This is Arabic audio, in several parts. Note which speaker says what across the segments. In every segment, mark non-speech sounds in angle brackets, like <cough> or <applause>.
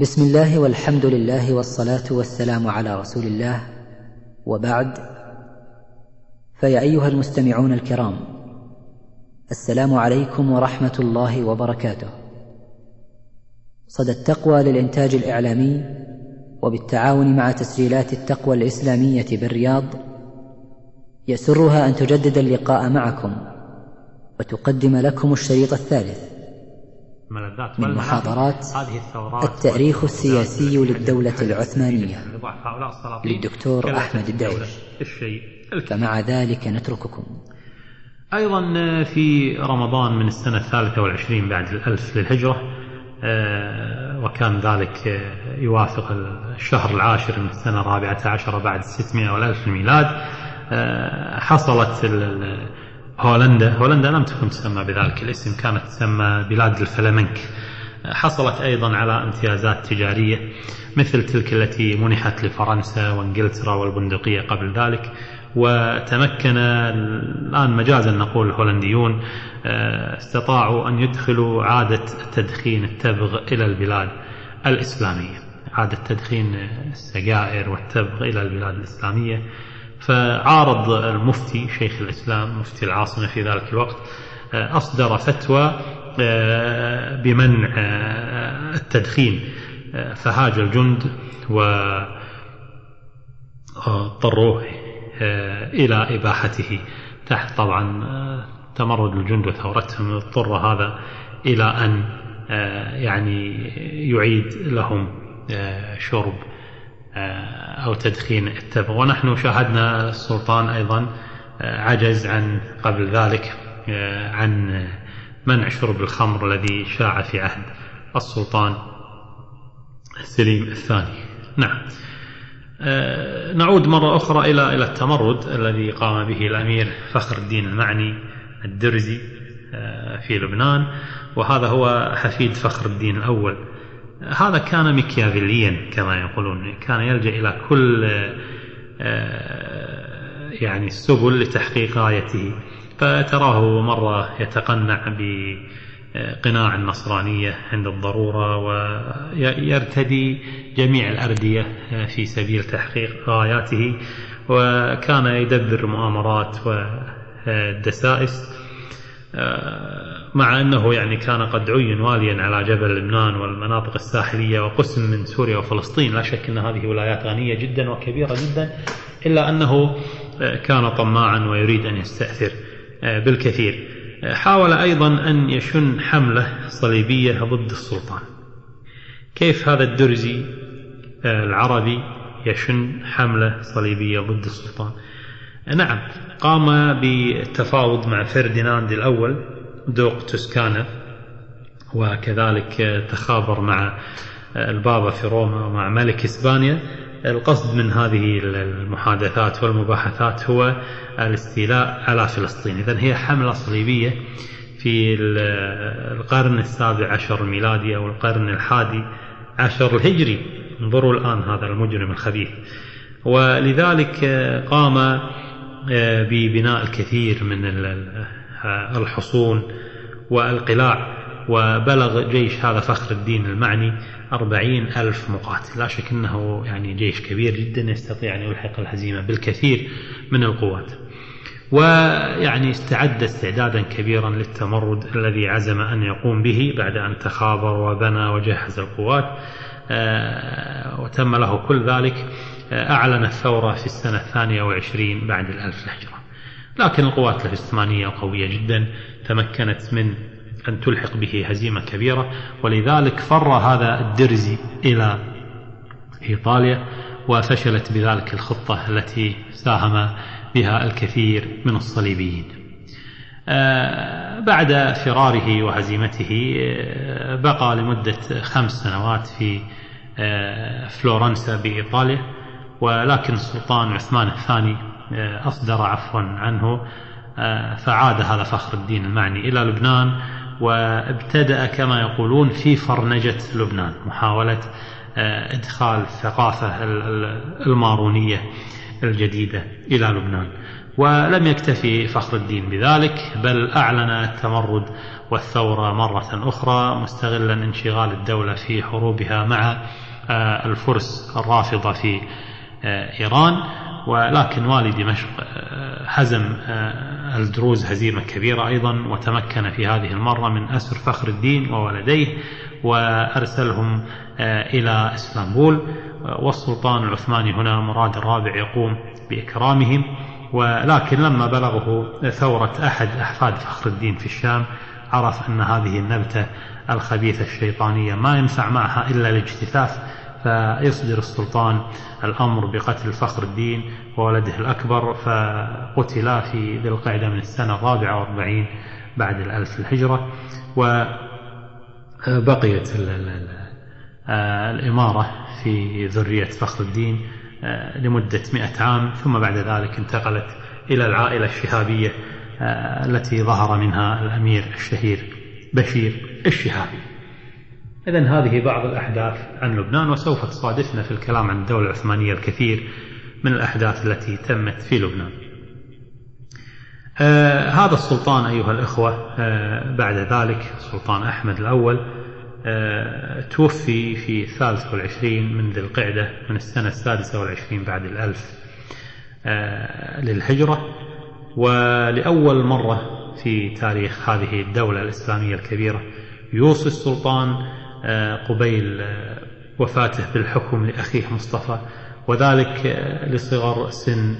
Speaker 1: بسم الله والحمد لله والصلاة والسلام على رسول الله. وبعد فيا أيها المستمعون الكرام السلام عليكم ورحمة الله وبركاته. صدى التقوى للإنتاج الإعلامي وبالتعاون مع تسجيلات التقوى الإسلامية بالرياض يسرها أن تجدد اللقاء معكم وتقدم لكم الشريط الثالث.
Speaker 2: ملذات
Speaker 1: من. محاضرات
Speaker 2: هذه الثورات
Speaker 1: التاريخ السياسي للدولة العثمانية للدكتور أحمد الدعيش.
Speaker 2: الكبير.
Speaker 1: فمع ذلك نترككم
Speaker 2: أيضا في رمضان من السنة الثالثة والعشرين بعد الألف للهجرة آه، وكان ذلك آه، يوافق الشهر العاشر من السنة الرابعة عشرة بعد الستمائة والألف الميلاد آه، حصلت هولندا. هولندا لم تكن تسمى بذلك الاسم كانت تسمى بلاد الفلامنك. حصلت أيضا على امتيازات تجارية مثل تلك التي منحت لفرنسا وإنجلترا والبندقية قبل ذلك وتمكن الآن مجازا نقول الهولنديون آه، استطاعوا أن يدخلوا عادة تدخين التبغ إلى البلاد الإسلامية. عادة تدخين السجائر والتبغ إلى البلاد الإسلامية فعارض المفتي شيخ الإسلام مفتي العاصمة في ذلك الوقت آه، أصدر فتوى آه، بمنع آه، التدخين فهاج الجند واضطروه إلى إباحته تحت طبعا تمرد الجند وثورتهم اضطر هذا إلى أن يعني يعيد لهم شرب أو تدخين التبغ. ونحن شاهدنا السلطان أيضا آه، عجز عن قبل ذلك آه، عن منع شرب الخمر الذي شاع في عهد السلطان سليم الثاني. نعم. آه، نعود مرة أخرى إلى إلى التمرد الذي قام به الأمير فخر الدين المعني الدرزي آه، في لبنان. وهذا هو حفيد فخر الدين الأول. هذا كان ميكيافيليا كما يقولون كان يلجأ إلى كل آه، يعني السبل لتحقيق غايته فتراه مرة يتقنع بقناع النصرانية عند الضرورة ويرتدي جميع الأردية في سبيل تحقيق غاياته وكان يدبر مؤامرات ودسائس. مع أنه يعني كان قد عين واليا على جبل لبنان والمناطق الساحلية وقسم من سوريا وفلسطين. لا شك أن هذه ولايات غنية جدا وكبيرة جدا إلا أنه كان طماعا ويريد أن يستأثر بالكثير. حاول أيضا أن يشن حملة صليبية ضد السلطان. كيف هذا الدرزي العربي يشن حملة صليبية ضد السلطان؟ نعم قام بالتفاوض مع فرديناند الأول. دوق توسكانا وكذلك تخابر مع البابا في روما ومع ملك إسبانيا. القصد من هذه المحادثات والمباحثات هو الاستيلاء على فلسطين. إذا هي حملة صليبية في القرن السابع عشر الميلادي أو القرن الحادي عشر الهجري. انظروا الآن هذا المجرم الخبيث. ولذلك قام ببناء الكثير من الحصون والقلاع وبلغ جيش هذا فخر الدين المعني أربعين ألف مقاتل. لا شك أنه يعني جيش كبير جدا يستطيع أن يلحق الهزيمة بالكثير من القوات. ويعني استعد استعدادا كبيرا للتمرد الذي عزم أن يقوم به بعد أن تخابر وبنى وجهز القوات. وتم له كل ذلك أعلن الثورة في السنة الثانية والعشرين بعد الألف الهجرة. لكن القوات العثمانية قوية جدا تمكنت من أن تلحق به هزيمة كبيرة ولذلك فر هذا الدرزي إلى إيطاليا وفشلت بذلك الخطة التي ساهم بها الكثير من الصليبيين. بعد فراره وهزيمته بقى لمدة خمس سنوات في فلورنسا بإيطاليا ولكن السلطان عثمان الثاني أصدر عفوا عنه فعاد هذا فخر الدين المعني إلى لبنان وابتدأ كما يقولون في فرنجة لبنان محاولة إدخال الثقافة المارونية الجديدة إلى لبنان. ولم يكتفي فخر الدين بذلك بل أعلن التمرد والثورة مرة أخرى مستغلا انشغال الدولة في حروبها مع آه، الفرس الرافضة في آه، إيران. ولكن والي دمشق آه، هزم الدروز هزيمة كبيرة أيضا وتمكن في هذه المرة من أسر فخر الدين وولديه وأرسلهم إلى إسطنبول. والسلطان العثماني هنا مراد الرابع يقوم بإكرامهم. ولكن لما بلغه ثورة أحد أحفاد فخر الدين في الشام عرف أن هذه النبتة الخبيثة الشيطانية ما ينفع معها إلا الاجتثاث فيصدر السلطان الأمر بقتل فخر الدين وولده الأكبر فقتلا في ذي القعدة من السنة الرابعة والأربعين بعد الألف الهجرة. وبقيت الإمارة في ذرية فخر الدين لمدة مئة عام ثم بعد ذلك انتقلت إلى العائلة الشهابية آه، التي ظهر منها الأمير الشهير بشير الشهابي. إذا هذه بعض الأحداث عن لبنان وسوف تصادفنا في الكلام عن الدولة العثمانية الكثير من الأحداث التي تمت في لبنان. آه هذا السلطان أيها الإخوة آه بعد ذلك السلطان أحمد الأول آه توفي في الثالث والعشرين من ذي القعدة من السنة السادسة والعشرين بعد الألف آه للهجرة. ولأول مرة في تاريخ هذه الدولة الإسلامية الكبيرة يوصي السلطان قبيل آه، وفاته بالحكم لأخيه مصطفى وذلك آه، لصغر سن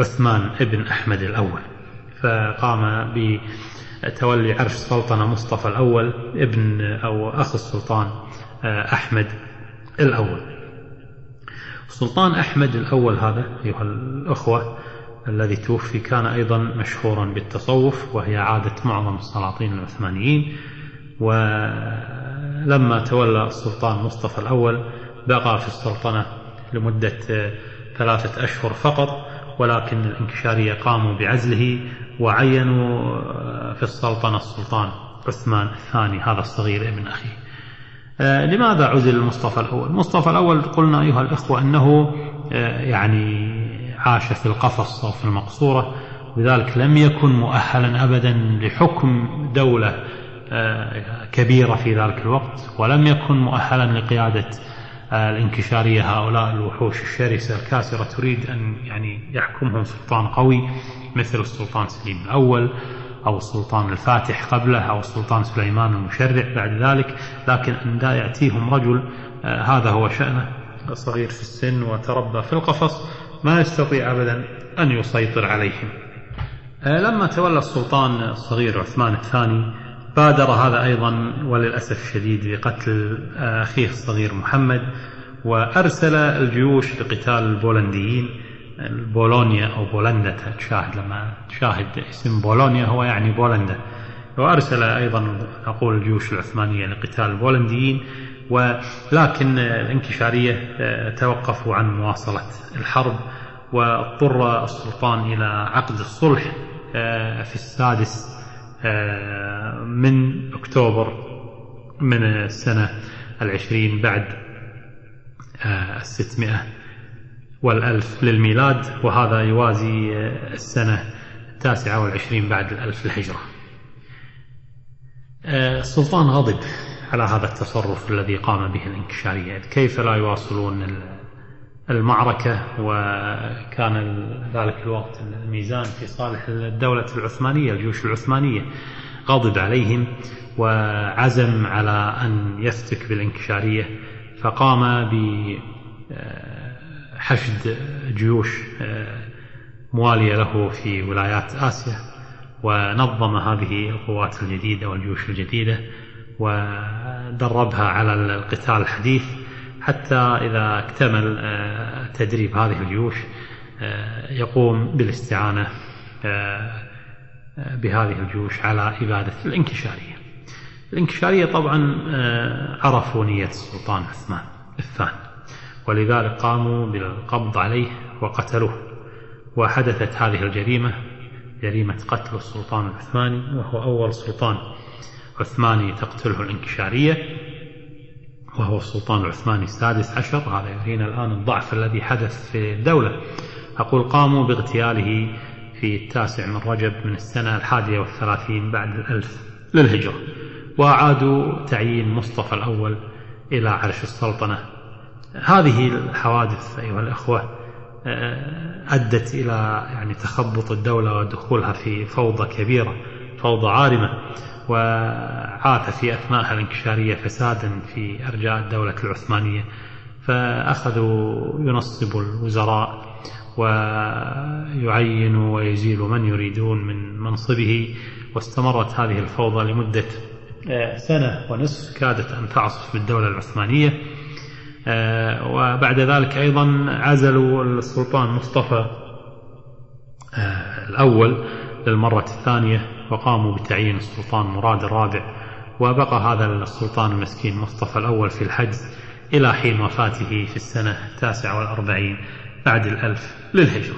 Speaker 2: عثمان ابن أحمد الأول. فقام بتولي عرش السلطنة مصطفى الأول ابن أو أخ السلطان أحمد الأول. السلطان أحمد الأول هذا أيها الأخوة الذي توفي كان أيضا مشهورا بالتصوف وهي عادة معظم السلاطين العثمانيين ولما تولى السلطان مصطفى الأول بقى في السلطنة لمدة ثلاثة أشهر فقط ولكن الانكشارية قاموا بعزله وعينوا في السلطنة السلطان عثمان الثاني هذا الصغير ابن أخيه. لماذا عزل مصطفى الأول؟ مصطفى الأول قلنا أيها الأخوة أنه يعني عاش في القفص أو في المقصورة لذلك لم يكن مؤهلا أبدا لحكم دولة آه، كبيرة في ذلك الوقت ولم يكن مؤهلا لقيادة آه، الانكشارية هؤلاء الوحوش الشرسة الكاسرة تريد أن يعني يحكمهم سلطان قوي مثل السلطان سليم الأول أو السلطان الفاتح قبله أو السلطان سليمان المشرع بعد ذلك. لكن أن لا يأتيهم رجل آه، هذا هو شأنه. صغير في السن وتربى في القفص ما يستطيع أبدا أن يسيطر عليهم. آه، لما تولى السلطان الصغير عثمان الثاني بادر هذا أيضا وللأسف الشديد بقتل آه، أخيه الصغير محمد وأرسل الجيوش لقتال البولنديين بولونيا أو بولندا تشاهد لما تشاهد اسم بولونيا هو يعني بولندا. وأرسل أيضا نقول الجيوش العثمانية لقتال البولنديين ولكن الانكشارية آه، توقفوا عن مواصلة الحرب واضطر السلطان إلى عقد الصلح آه، في السادس من أكتوبر من السنة العشرين بعد الستمائة والألف للميلاد وهذا يوازي السنة التاسعة والعشرين بعد الألف الهجرة السلطان غضب على هذا التصرف الذي قام به الانكشارية كيف لا يواصلون المعركة وكان ذلك الوقت الميزان في صالح الدولة العثمانية الجيوش العثمانية غضب عليهم وعزم على أن يفتك بالانكشارية فقام بحشد جيوش موالية له في ولايات آسيا ونظم هذه القوات الجديدة والجيوش الجديدة ودربها على القتال الحديث حتى إذا اكتمل آه، تدريب هذه الجيوش آه، يقوم بالاستعانة آه، بهذه الجيوش على إبادة الانكشارية. الانكشارية طبعا عرفوا نية السلطان عثمان الثاني ولذلك قاموا بالقبض عليه وقتلوه. وحدثت هذه الجريمة جريمة قتل السلطان العثماني وهو أول سلطان عثماني تقتله الانكشارية. وهو السلطان العثماني السادس عشر هذا يرينا الآن الضعف الذي حدث في الدولة. أقول قاموا باغتياله في التاسع من رجب من السنة الحادية والثلاثين بعد الألف للهجرة وأعادوا تعيين مصطفى الأول إلى عرش السلطنة. هذه الحوادث أيها الأخوة آه، أدت إلى يعني تخبط الدولة ودخولها في فوضى كبيرة فوضى عارمة. وعاث في أثناءها الانكشارية فسادا في أرجاء الدولة العثمانية فأخذوا ينصبوا الوزراء ويعينوا ويزيلوا من يريدون من منصبه واستمرت هذه الفوضى لمدة سنة ونصف كادت أن تعصف بالدولة العثمانية. آه، وبعد ذلك أيضا عزلوا السلطان مصطفى آه، الأول للمرة الثانية. وقاموا بتعيين السلطان مراد الرابع وبقى هذا السلطان المسكين مصطفى الأول في الحجز إلى حين وفاته في السنة التاسعة والأربعين بعد الألف للهجرة.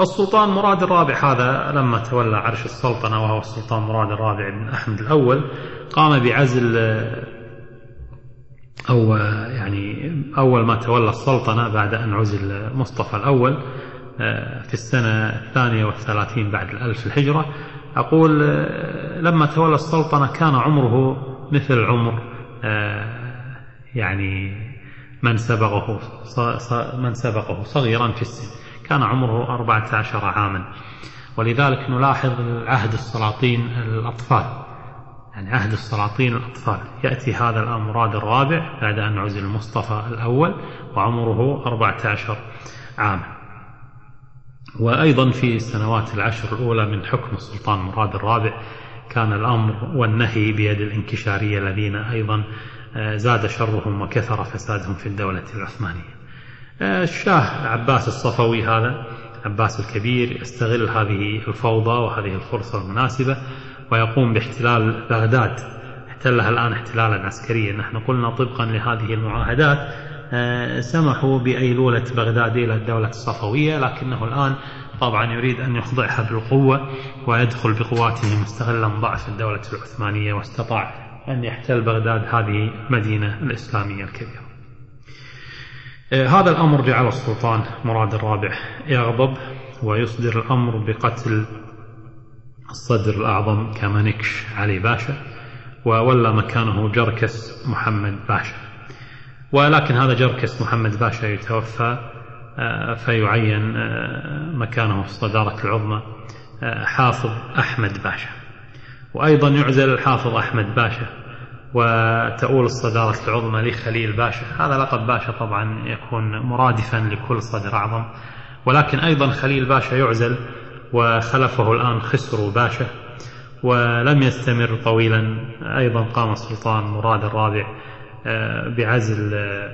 Speaker 2: السلطان مراد الرابع هذا لما تولى عرش السلطنة وهو السلطان مراد الرابع بن أحمد الأول قام بعزل أو يعني أول ما تولى السلطنة بعد أن عزل مصطفى الأول في السنة الثانية والثلاثين بعد الألف الهجرة. أقول لما تولى السلطنة كان عمره مثل عمر يعني من سبقه من سبقه صغيرا في السن. كان عمره 14 عاما. ولذلك نلاحظ عهد السلاطين الأطفال. يعني عهد السلاطين الأطفال. يأتي هذا الآن مراد الرابع بعد أن عزل مصطفى الأول وعمره 14 عاما. وأيضا في السنوات العشر الأولى من حكم السلطان مراد الرابع كان الأمر والنهي بيد الانكشارية الذين أيضا آه، زاد شرهم وكثر فسادهم في الدولة العثمانية. آه، الشاه عباس الصفوي هذا عباس الكبير يستغل هذه الفوضى وهذه الفرصة المناسبة ويقوم باحتلال بغداد. احتلها الآن احتلالا عسكريا. نحن قلنا طبقا لهذه المعاهدات سمحوا بأيلولة بغداد إلى الدولة الصفوية لكنه الآن طبعا يريد أن يخضعها بالقوة ويدخل بقواته مستغلا ضعف الدولة العثمانية واستطاع أن يحتل بغداد هذه المدينة الإسلامية الكبيرة. آه، هذا الأمر جعل السلطان مراد الرابع يغضب ويصدر الأمر بقتل الصدر الأعظم كامانكش علي باشا وولى مكانه جركس محمد باشا. ولكن هذا جركس محمد باشا يتوفى آه، فيعين آه، مكانه في الصدارة العظمى حافظ أحمد باشا. وأيضا يعزل الحافظ أحمد باشا وتؤول الصدارة العظمى لخليل باشا. هذا لقب باشا طبعا يكون مرادفا لكل صدر أعظم. ولكن أيضا خليل باشا يعزل وخلفه الآن خسرو باشا ولم يستمر طويلا. أيضا قام السلطان مراد الرابع. آه، بعزل آه،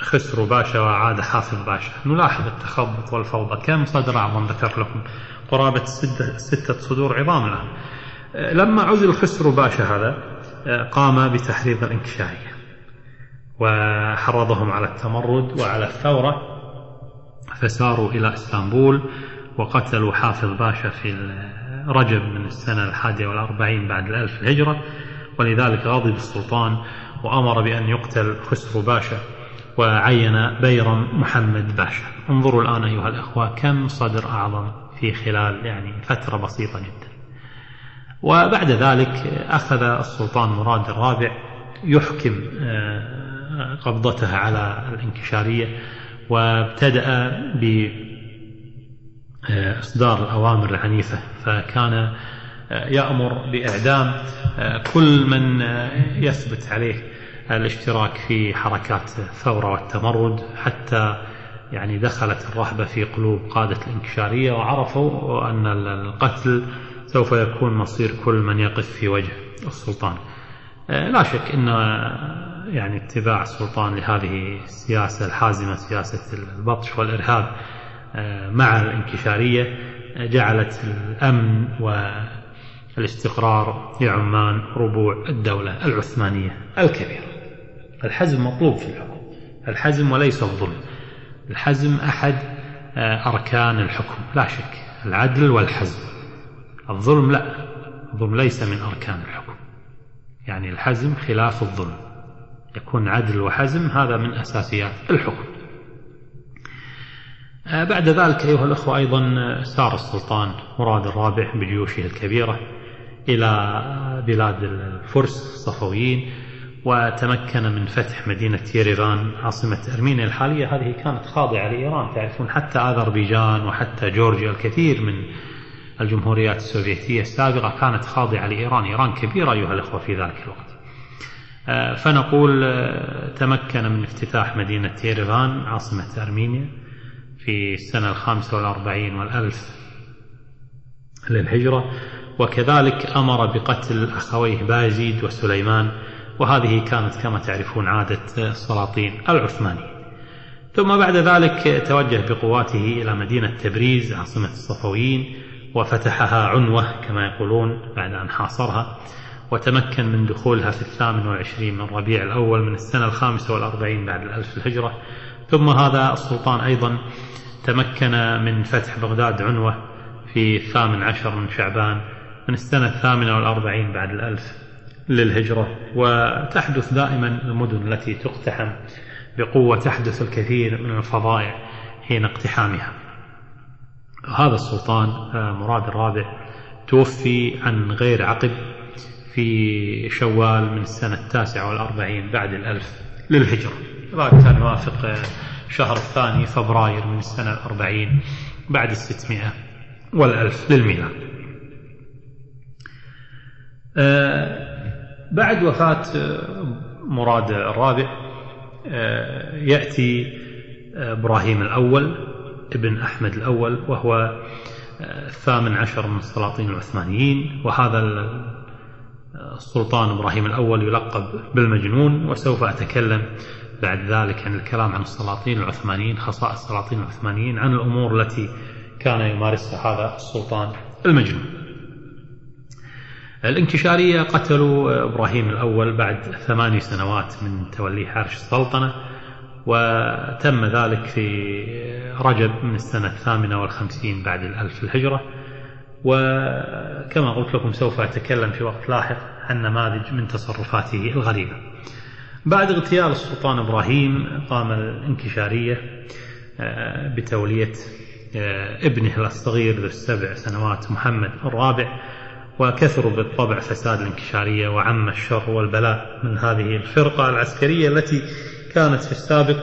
Speaker 2: خسرو باشا وعاد حافظ باشا. نلاحظ التخبط والفوضى. كم صدر أعظم ذكر لكم؟ قرابة ستة, ستة صدور عظام الآن. آه، لما عزل خسرو باشا هذا قام بتحريض الانكشارية وحرضهم على التمرد وعلى الثورة فساروا إلى إسطنبول وقتلوا حافظ باشا في رجب من السنة الحادية والأربعين بعد الألف الهجرة. ولذلك غضب السلطان وأمر بأن يقتل خسرو باشا وعين بيرم محمد باشا. انظروا الآن أيها الأخوة كم صدر أعظم في خلال يعني فترة بسيطة جدا. وبعد ذلك أخذ السلطان مراد الرابع يحكم آه، قبضته على الانكشارية وابتدأ بإصدار الأوامر العنيفة. فكان آه، يأمر بإعدام آه، كل من يثبت عليه الاشتراك في حركات الثورة والتمرد حتى يعني دخلت الرهبة في قلوب قادة الانكشارية وعرفوا أن القتل سوف يكون مصير كل من يقف في وجه السلطان. آه، لا شك أن يعني اتباع السلطان لهذه السياسة الحازمة سياسة البطش والإرهاب آه، مع الانكشارية آه، جعلت الأمن والاستقرار يعمان ربوع الدولة العثمانية الكبيرة الحزم مطلوب في الحكم. الحزم وليس الظلم. الحزم أحد أركان الحكم. لا شك. العدل والحزم. الظلم لا. الظلم ليس من أركان الحكم. يعني الحزم خلاف الظلم. يكون عدل وحزم هذا من أساسيات الحكم. بعد ذلك أيها الأخوة أيضا سار السلطان مراد الرابع بجيوشه الكبيرة إلى بلاد الفرس الصفويين وتمكن من فتح مدينة يريفان عاصمة أرمينيا الحالية. هذه كانت خاضعة لإيران تعرفون حتى أذربيجان وحتى جورجيا الكثير من الجمهوريات السوفيتية السابقة كانت خاضعة لإيران. إيران كبيرة أيها الأخوة في ذلك الوقت. آه، فنقول آه، تمكن من افتتاح مدينة يريفان عاصمة أرمينيا في السنة الخامسة والأربعين والألف للهجرة. وكذلك أمر بقتل أخويه بايزيد وسليمان وهذه كانت كما تعرفون عادة السلاطين العثمانيين ثم بعد ذلك توجه بقواته إلى مدينة تبريز عاصمة الصفويين وفتحها عنوة كما يقولون بعد أن حاصرها وتمكن من دخولها في الثامن والعشرين من ربيع الأول من السنة الخامسة والأربعين بعد الألف الهجرة. ثم هذا السلطان أيضا تمكن من فتح بغداد عنوة في الثامن عشر من شعبان من السنة الثامنة والأربعين بعد الألف للهجرة وتحدث دائما المدن التي تقتحم بقوة تحدث الكثير من الفظائع حين اقتحامها. هذا السلطان آه، مراد الرابع توفي عن غير عقب في شوال من السنة التاسعة والأربعين بعد الألف للهجرة. هذا كان يوافق آه، شهر الثاني فبراير من السنة الأربعين بعد الستمائة والألف للميلاد. آه، بعد وفاة مراد الرابع يأتي إبراهيم الأول ابن أحمد الأول وهو الثامن عشر من السلاطين العثمانيين وهذا السلطان إبراهيم الأول يلقب بالمجنون وسوف أتكلم بعد ذلك عن الكلام عن السلاطين العثمانيين خصائص السلاطين العثمانيين عن الأمور التي كان يمارسها هذا السلطان المجنون. الانكشارية قتلوا إبراهيم الأول بعد ثماني سنوات من توليه عرش السلطنة وتم ذلك في رجب من السنة الثامنة والخمسين بعد الألف الهجرة. وكما قلت لكم سوف أتكلم في وقت لاحق عن نماذج من تصرفاته الغريبة. بعد اغتيال السلطان إبراهيم قام الانكشارية آه، بتولية آه، ابنه الصغير ذو السبع سنوات محمد الرابع وكثروا بالطبع فساد الانكشارية وعم الشر والبلاء من هذه الفرقة العسكرية التي كانت في السابق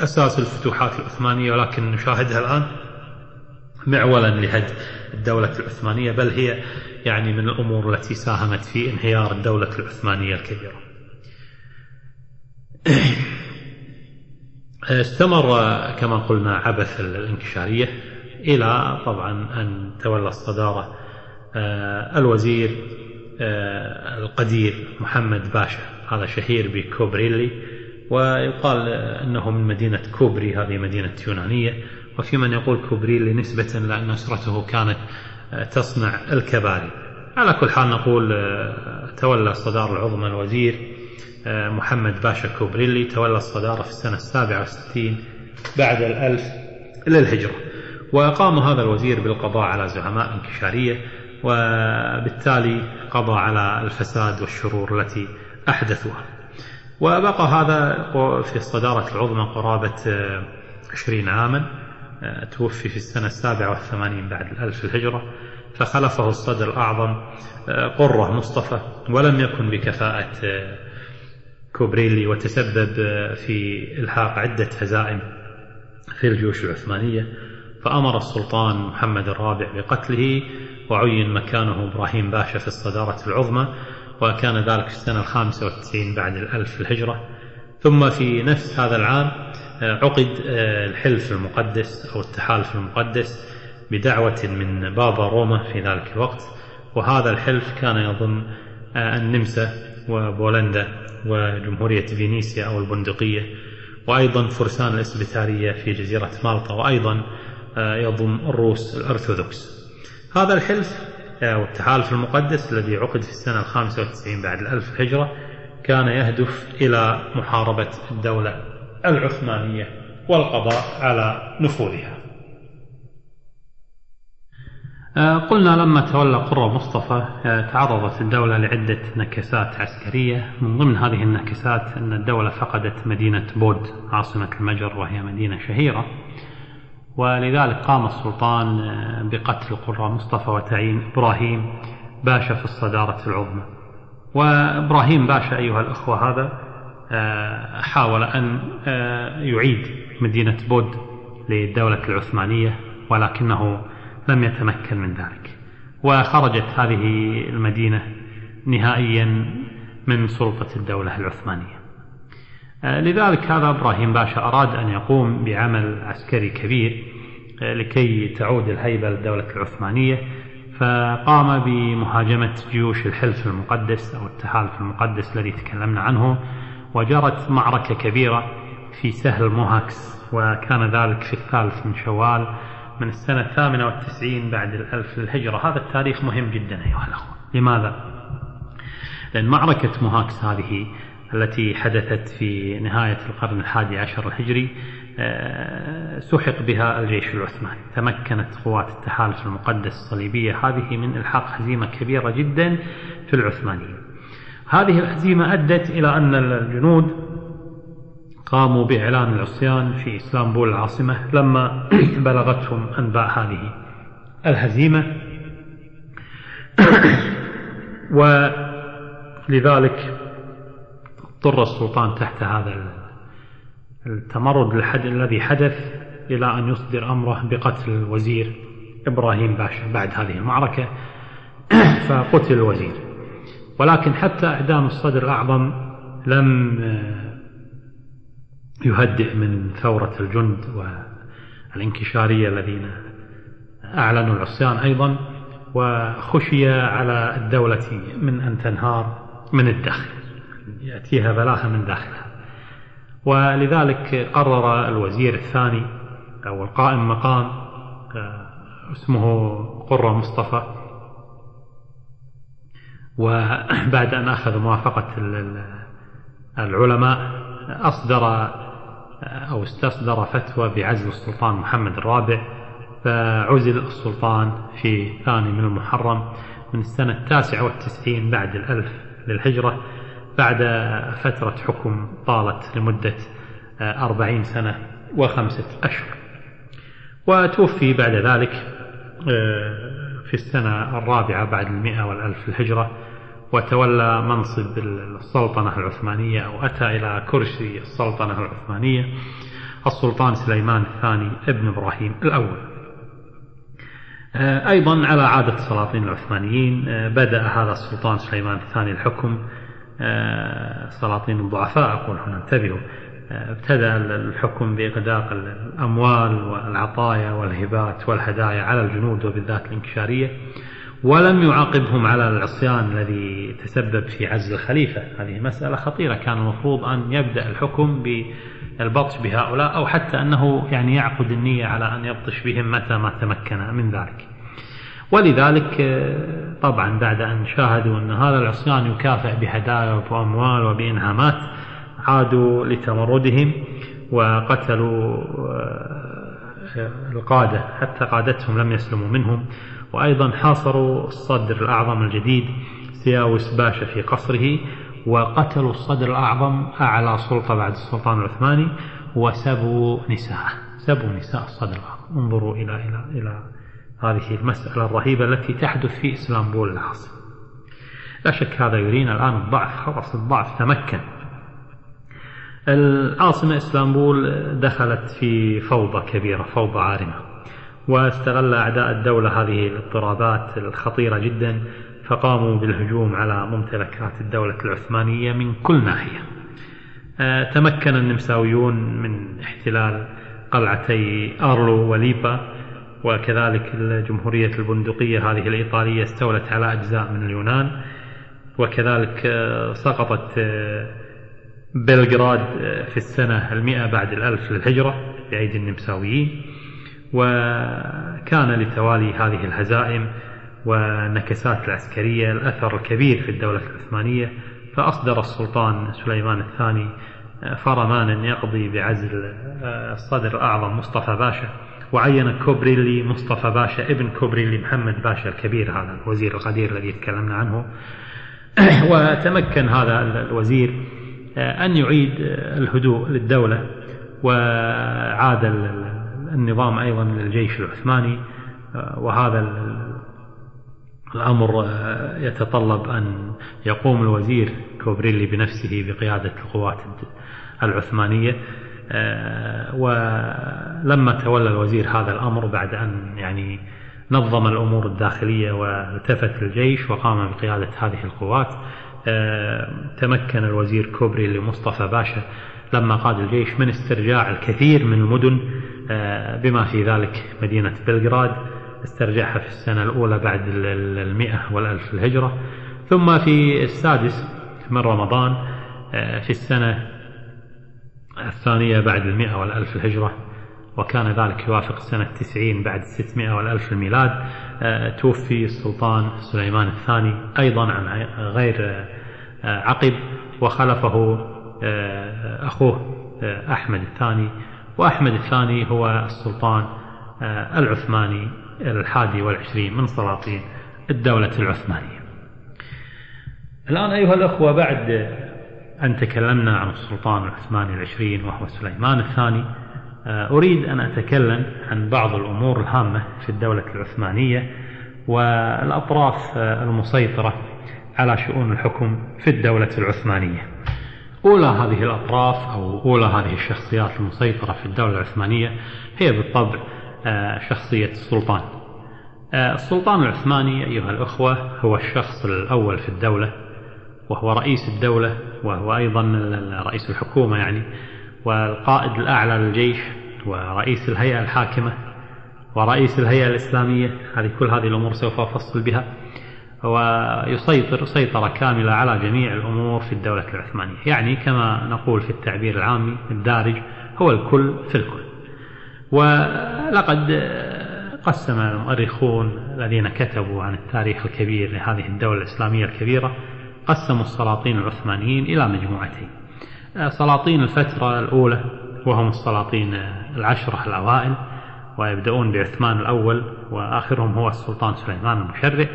Speaker 2: أساس الفتوحات العثمانية ولكن نشاهدها الآن معولا لهد الدولة العثمانية بل هي يعني من الأمور التي ساهمت في انهيار الدولة العثمانية الكبيرة. <clears throat> استمر كما قلنا عبث الانكشارية إلى طبعا أن تولى الصدارة الوزير آه، القدير محمد باشا هذا شهير بكوبريلي ويقال أنه من مدينة كوبري هذه مدينة يونانية. وفي من يقول كوبريلي نسبة لأن أسرته كانت تصنع الكباري. على كل حال نقول تولى الصدارة العظمى الوزير محمد باشا كوبريلي تولى الصدارة في السنة السابعة والستين بعد الألف للهجرة. وقام هذا الوزير بالقضاء على زعماء انكشارية. وبالتالي قضى على الفساد والشرور التي أحدثوها وبقى هذا في الصدارة العظمى قرابة آه، عشرين عاما آه، توفي في السنة السابعة والثمانين بعد الألف الهجرة فخلفه الصدر الأعظم آه، قرة مصطفى ولم يكن بكفاءة كوبريلي وتسبب في إلحاق عدة هزائم في الجيوش العثمانية فأمر السلطان محمد الرابع بقتله وعين مكانه إبراهيم باشا في الصدارة العظمى وكان ذلك في السنة الخامسة والتسعين بعد الألف الهجرة. ثم في نفس هذا العام آه، عقد آه، الحلف المقدس أو التحالف المقدس بدعوة من بابا روما في ذلك الوقت. وهذا الحلف كان يضم آه، النمسا وبولندا وجمهورية فينيسيا أو البندقية وأيضا فرسان الإسبيتارية في جزيرة مالطا وأيضا يضم الروس الأرثوذكس. هذا الحلف والتحالف المقدس الذي عقد في السنة الخامسة والتسعين بعد الألف الهجرة كان يهدف إلى محاربة الدولة العثمانية والقضاء على نفوذها. آه، قلنا لما تولى قرة مصطفى آه، تعرضت الدولة لعدة نكسات عسكرية. من ضمن هذه النكسات أن الدولة فقدت مدينة بود عاصمة المجر وهي مدينة شهيرة. ولذلك قام السلطان بقتل قرة مصطفى وتعيين إبراهيم باشا في الصدارة العظمى. وإبراهيم باشا أيها الأخوة هذا آه، حاول أن آه، يعيد مدينة بود للدولة العثمانية ولكنه لم يتمكن من ذلك. وخرجت هذه المدينة نهائيا من سلطة الدولة العثمانية. آه، لذلك هذا إبراهيم باشا أراد أن يقوم بعمل عسكري كبير لكي تعود الهيبة للدولة العثمانية. فقام بمهاجمة جيوش الحلف المقدس أو التحالف المقدس الذي تكلمنا عنه وجرت معركة كبيرة في سهل موهاكس وكان ذلك في الثالث من شوال من السنة الثامنة والتسعين بعد الألف للهجرة. هذا التاريخ مهم جدا أيها الأخوة. لماذا؟ لأن معركة موهاكس هذه التي حدثت في نهاية القرن الحادي عشر الهجري آه، سحق بها الجيش العثماني. تمكنت قوات التحالف المقدس الصليبية هذه من إلحاق هزيمة كبيرة جدا في العثمانيين. هذه الهزيمة أدت إلى أن الجنود قاموا بإعلان العصيان في إسلامبول العاصمة لما <clears throat> بلغتهم أنباء هذه الهزيمة. <clears throat> ولذلك اضطر السلطان تحت هذا التمرد الذي حدث إلى أن يصدر أمره بقتل الوزير إبراهيم باشا بعد هذه المعركة. <coughs> فقتل الوزير. ولكن حتى إعدام الصدر الأعظم لم يهدئ من ثورة الجند والانكشارية الذين أعلنوا العصيان أيضا وخشي على الدولة من أن تنهار من الداخل. يأتيها بلاها من داخلها ولذلك قرر الوزير الثاني أو القائم مقام آه، اسمه قرة مصطفى. وبعد أن أخذ موافقة العلماء أصدر أو استصدر فتوى بعزل السلطان محمد الرابع. فعزل السلطان في ثاني من المحرم من السنة التاسعة والتسعين بعد الألف للهجرة. بعد فترة حكم طالت لمدة أربعين سنة وخمسة. أشهر. وتوفي بعد ذلك في السنة الرابعة بعد المئة والألف الهجرة وتولى منصب السلطنة العثمانية أو أتى إلى كرسي السلطنة العثمانية السلطان سليمان الثاني ابن إبراهيم الأول. آه، أيضا على عادة السلاطين العثمانيين آه، بدأ هذا السلطان سليمان الثاني الحكم آه، سلاطين الضعفاء أقول هنا انتبهوا. ابتدأ الحكم بإغداق الأموال والعطايا والهبات والهدايا على الجنود وبالذات الانكشارية ولم يعاقبهم على العصيان الذي تسبب في عزل الخليفة. هذه مسألة خطيرة. كان المفروض أن يبدأ الحكم بالبطش بهؤلاء أو حتى أنه يعني يعقد النية على أن يبطش بهم متى ما تمكن من ذلك. ولذلك طبعا بعد أن شاهدوا أن هذا العصيان يكافئ بهدايا وبأموال وبإنعامات عادوا لتمردهم وقتلوا القادة حتى قادتهم لم يسلموا منهم. وأيضا حاصروا الصدر الأعظم الجديد سياوس باشا في قصره وقتلوا الصدر الأعظم أعلى سلطة بعد السلطان العثماني وسبوا نساءه. سبوا نساء الصدر الأعظم. انظروا إلى إلى إلى هذه المسألة الرهيبة التي تحدث في إسلامبول العاصمة. لا شك هذا يرينا الآن الضعف خلاص الضعف تمكن. العاصمة إسلامبول دخلت في فوضى كبيرة فوضى عارمة واستغل أعداء الدولة هذه الاضطرابات الخطيرة جدا فقاموا بالهجوم على ممتلكات الدولة العثمانية من كل ناحية. آه، تمكن النمساويون من احتلال قلعتي أرلو وليبا وكذلك الجمهورية البندقية هذه الإيطالية استولت على أجزاء من اليونان وكذلك آه، سقطت آه، بلغراد في السنة المئة بعد الألف للهجرة بأيدي النمساويين. وكان لتوالي هذه الهزائم والنكسات العسكرية الأثر الكبير في الدولة العثمانية فأصدر السلطان سليمان الثاني فرمانا يقضي بعزل الصدر الأعظم مصطفى باشا. وعين كوبريلي مصطفى باشا ابن كوبريلي محمد باشا الكبير هذا الوزير القدير الذي تكلمنا عنه. <clears throat> وتمكن هذا الوزير أن يعيد الهدوء للدولة وعاد النظام أيضا للجيش العثماني وهذا الأمر يتطلب أن يقوم الوزير كوبريلي بنفسه بقيادة القوات العثمانية. ولما تولى الوزير هذا الأمر بعد أن يعني نظم الأمور الداخلية والتفت الجيش وقام بقيادة هذه القوات تمكن الوزير كوبري لمصطفى باشا لما قاد الجيش من استرجاع الكثير من المدن بما في ذلك مدينة بلغراد استرجعها في السنة الأولى بعد المئة والألف الهجرة. ثم في السادس من رمضان في السنة الثانية بعد المئة والألف الهجرة وكان ذلك يوافق سنة تسعين بعد ستمائة والألف الميلاد. توفي السلطان سليمان الثاني أيضا عن غير عقب وخلفه أخوه أحمد الثاني. وأحمد الثاني هو السلطان العثماني الحادي والعشرين من سلاطين الدولة العثمانية. الآن أيها الأخوة بعد أن تكلمنا عن السلطان العثماني العشرين وهو سليمان الثاني. أريد أن أتكلم عن بعض الأمور الهامة في الدولة العثمانية والأطراف المسيطرة على شؤون الحكم في الدولة العثمانية. أولى هذه الأطراف أو أولى هذه الشخصيات المسيطرة في الدولة العثمانية هي بالطبع شخصية السلطان. السلطان العثماني أيها الأخوة هو الشخص الأول في الدولة وهو رئيس الدولة وهو أيضا رئيس الحكومة يعني والقائد الأعلى للجيش ورئيس الهيئة الحاكمة ورئيس الهيئة الإسلامية هذه كل هذه الأمور سوف أفصل بها ويسيطر سيطرة كاملة على جميع الأمور في الدولة العثمانية. يعني كما نقول في التعبير العامي الدارج هو الكل في الكل. ولقد قسم المؤرخون الذين كتبوا عن التاريخ الكبير لهذه الدولة الإسلامية الكبيرة قسموا السلاطين العثمانيين إلى مجموعتين. سلاطين الفترة الأولى وهم السلاطين العشرة الأوائل ويبدأون بعثمان الأول وآخرهم هو السلطان سليمان المشرع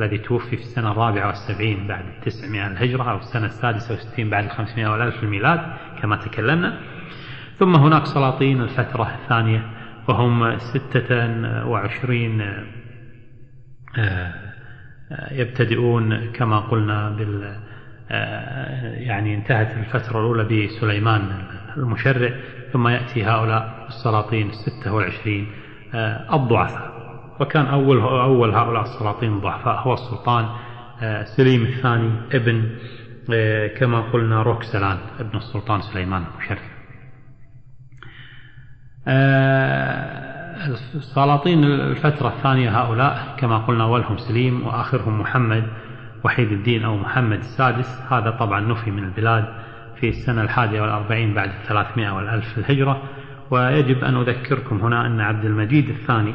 Speaker 2: الذي توفي في السنة الرابعة والسبعين بعد التسعمائة الهجرة أو السنة السادسة والستين بعد الخمسمائة والألف الميلاد كما تكلمنا. ثم هناك سلاطين الفترة الثانية وهم ستة وعشرين يبتدئون كما قلنا بال يعني انتهت الفترة الأولى بسليمان المشرع ثم يأتي هؤلاء السلاطين الستة والعشرين الضعفاء. وكان أول أول هؤلاء السلاطين الضعفاء هو السلطان سليم الثاني ابن كما قلنا روكسلان ابن السلطان سليمان المشرع. السلاطين الفترة الثانية هؤلاء كما قلنا أولهم سليم وآخرهم محمد وحيد الدين أو محمد السادس. هذا طبعا نفي من البلاد في السنة الحادية والأربعين بعد الثلاثمائة والألف الهجرة. ويجب أن أذكركم هنا أن عبد المجيد الثاني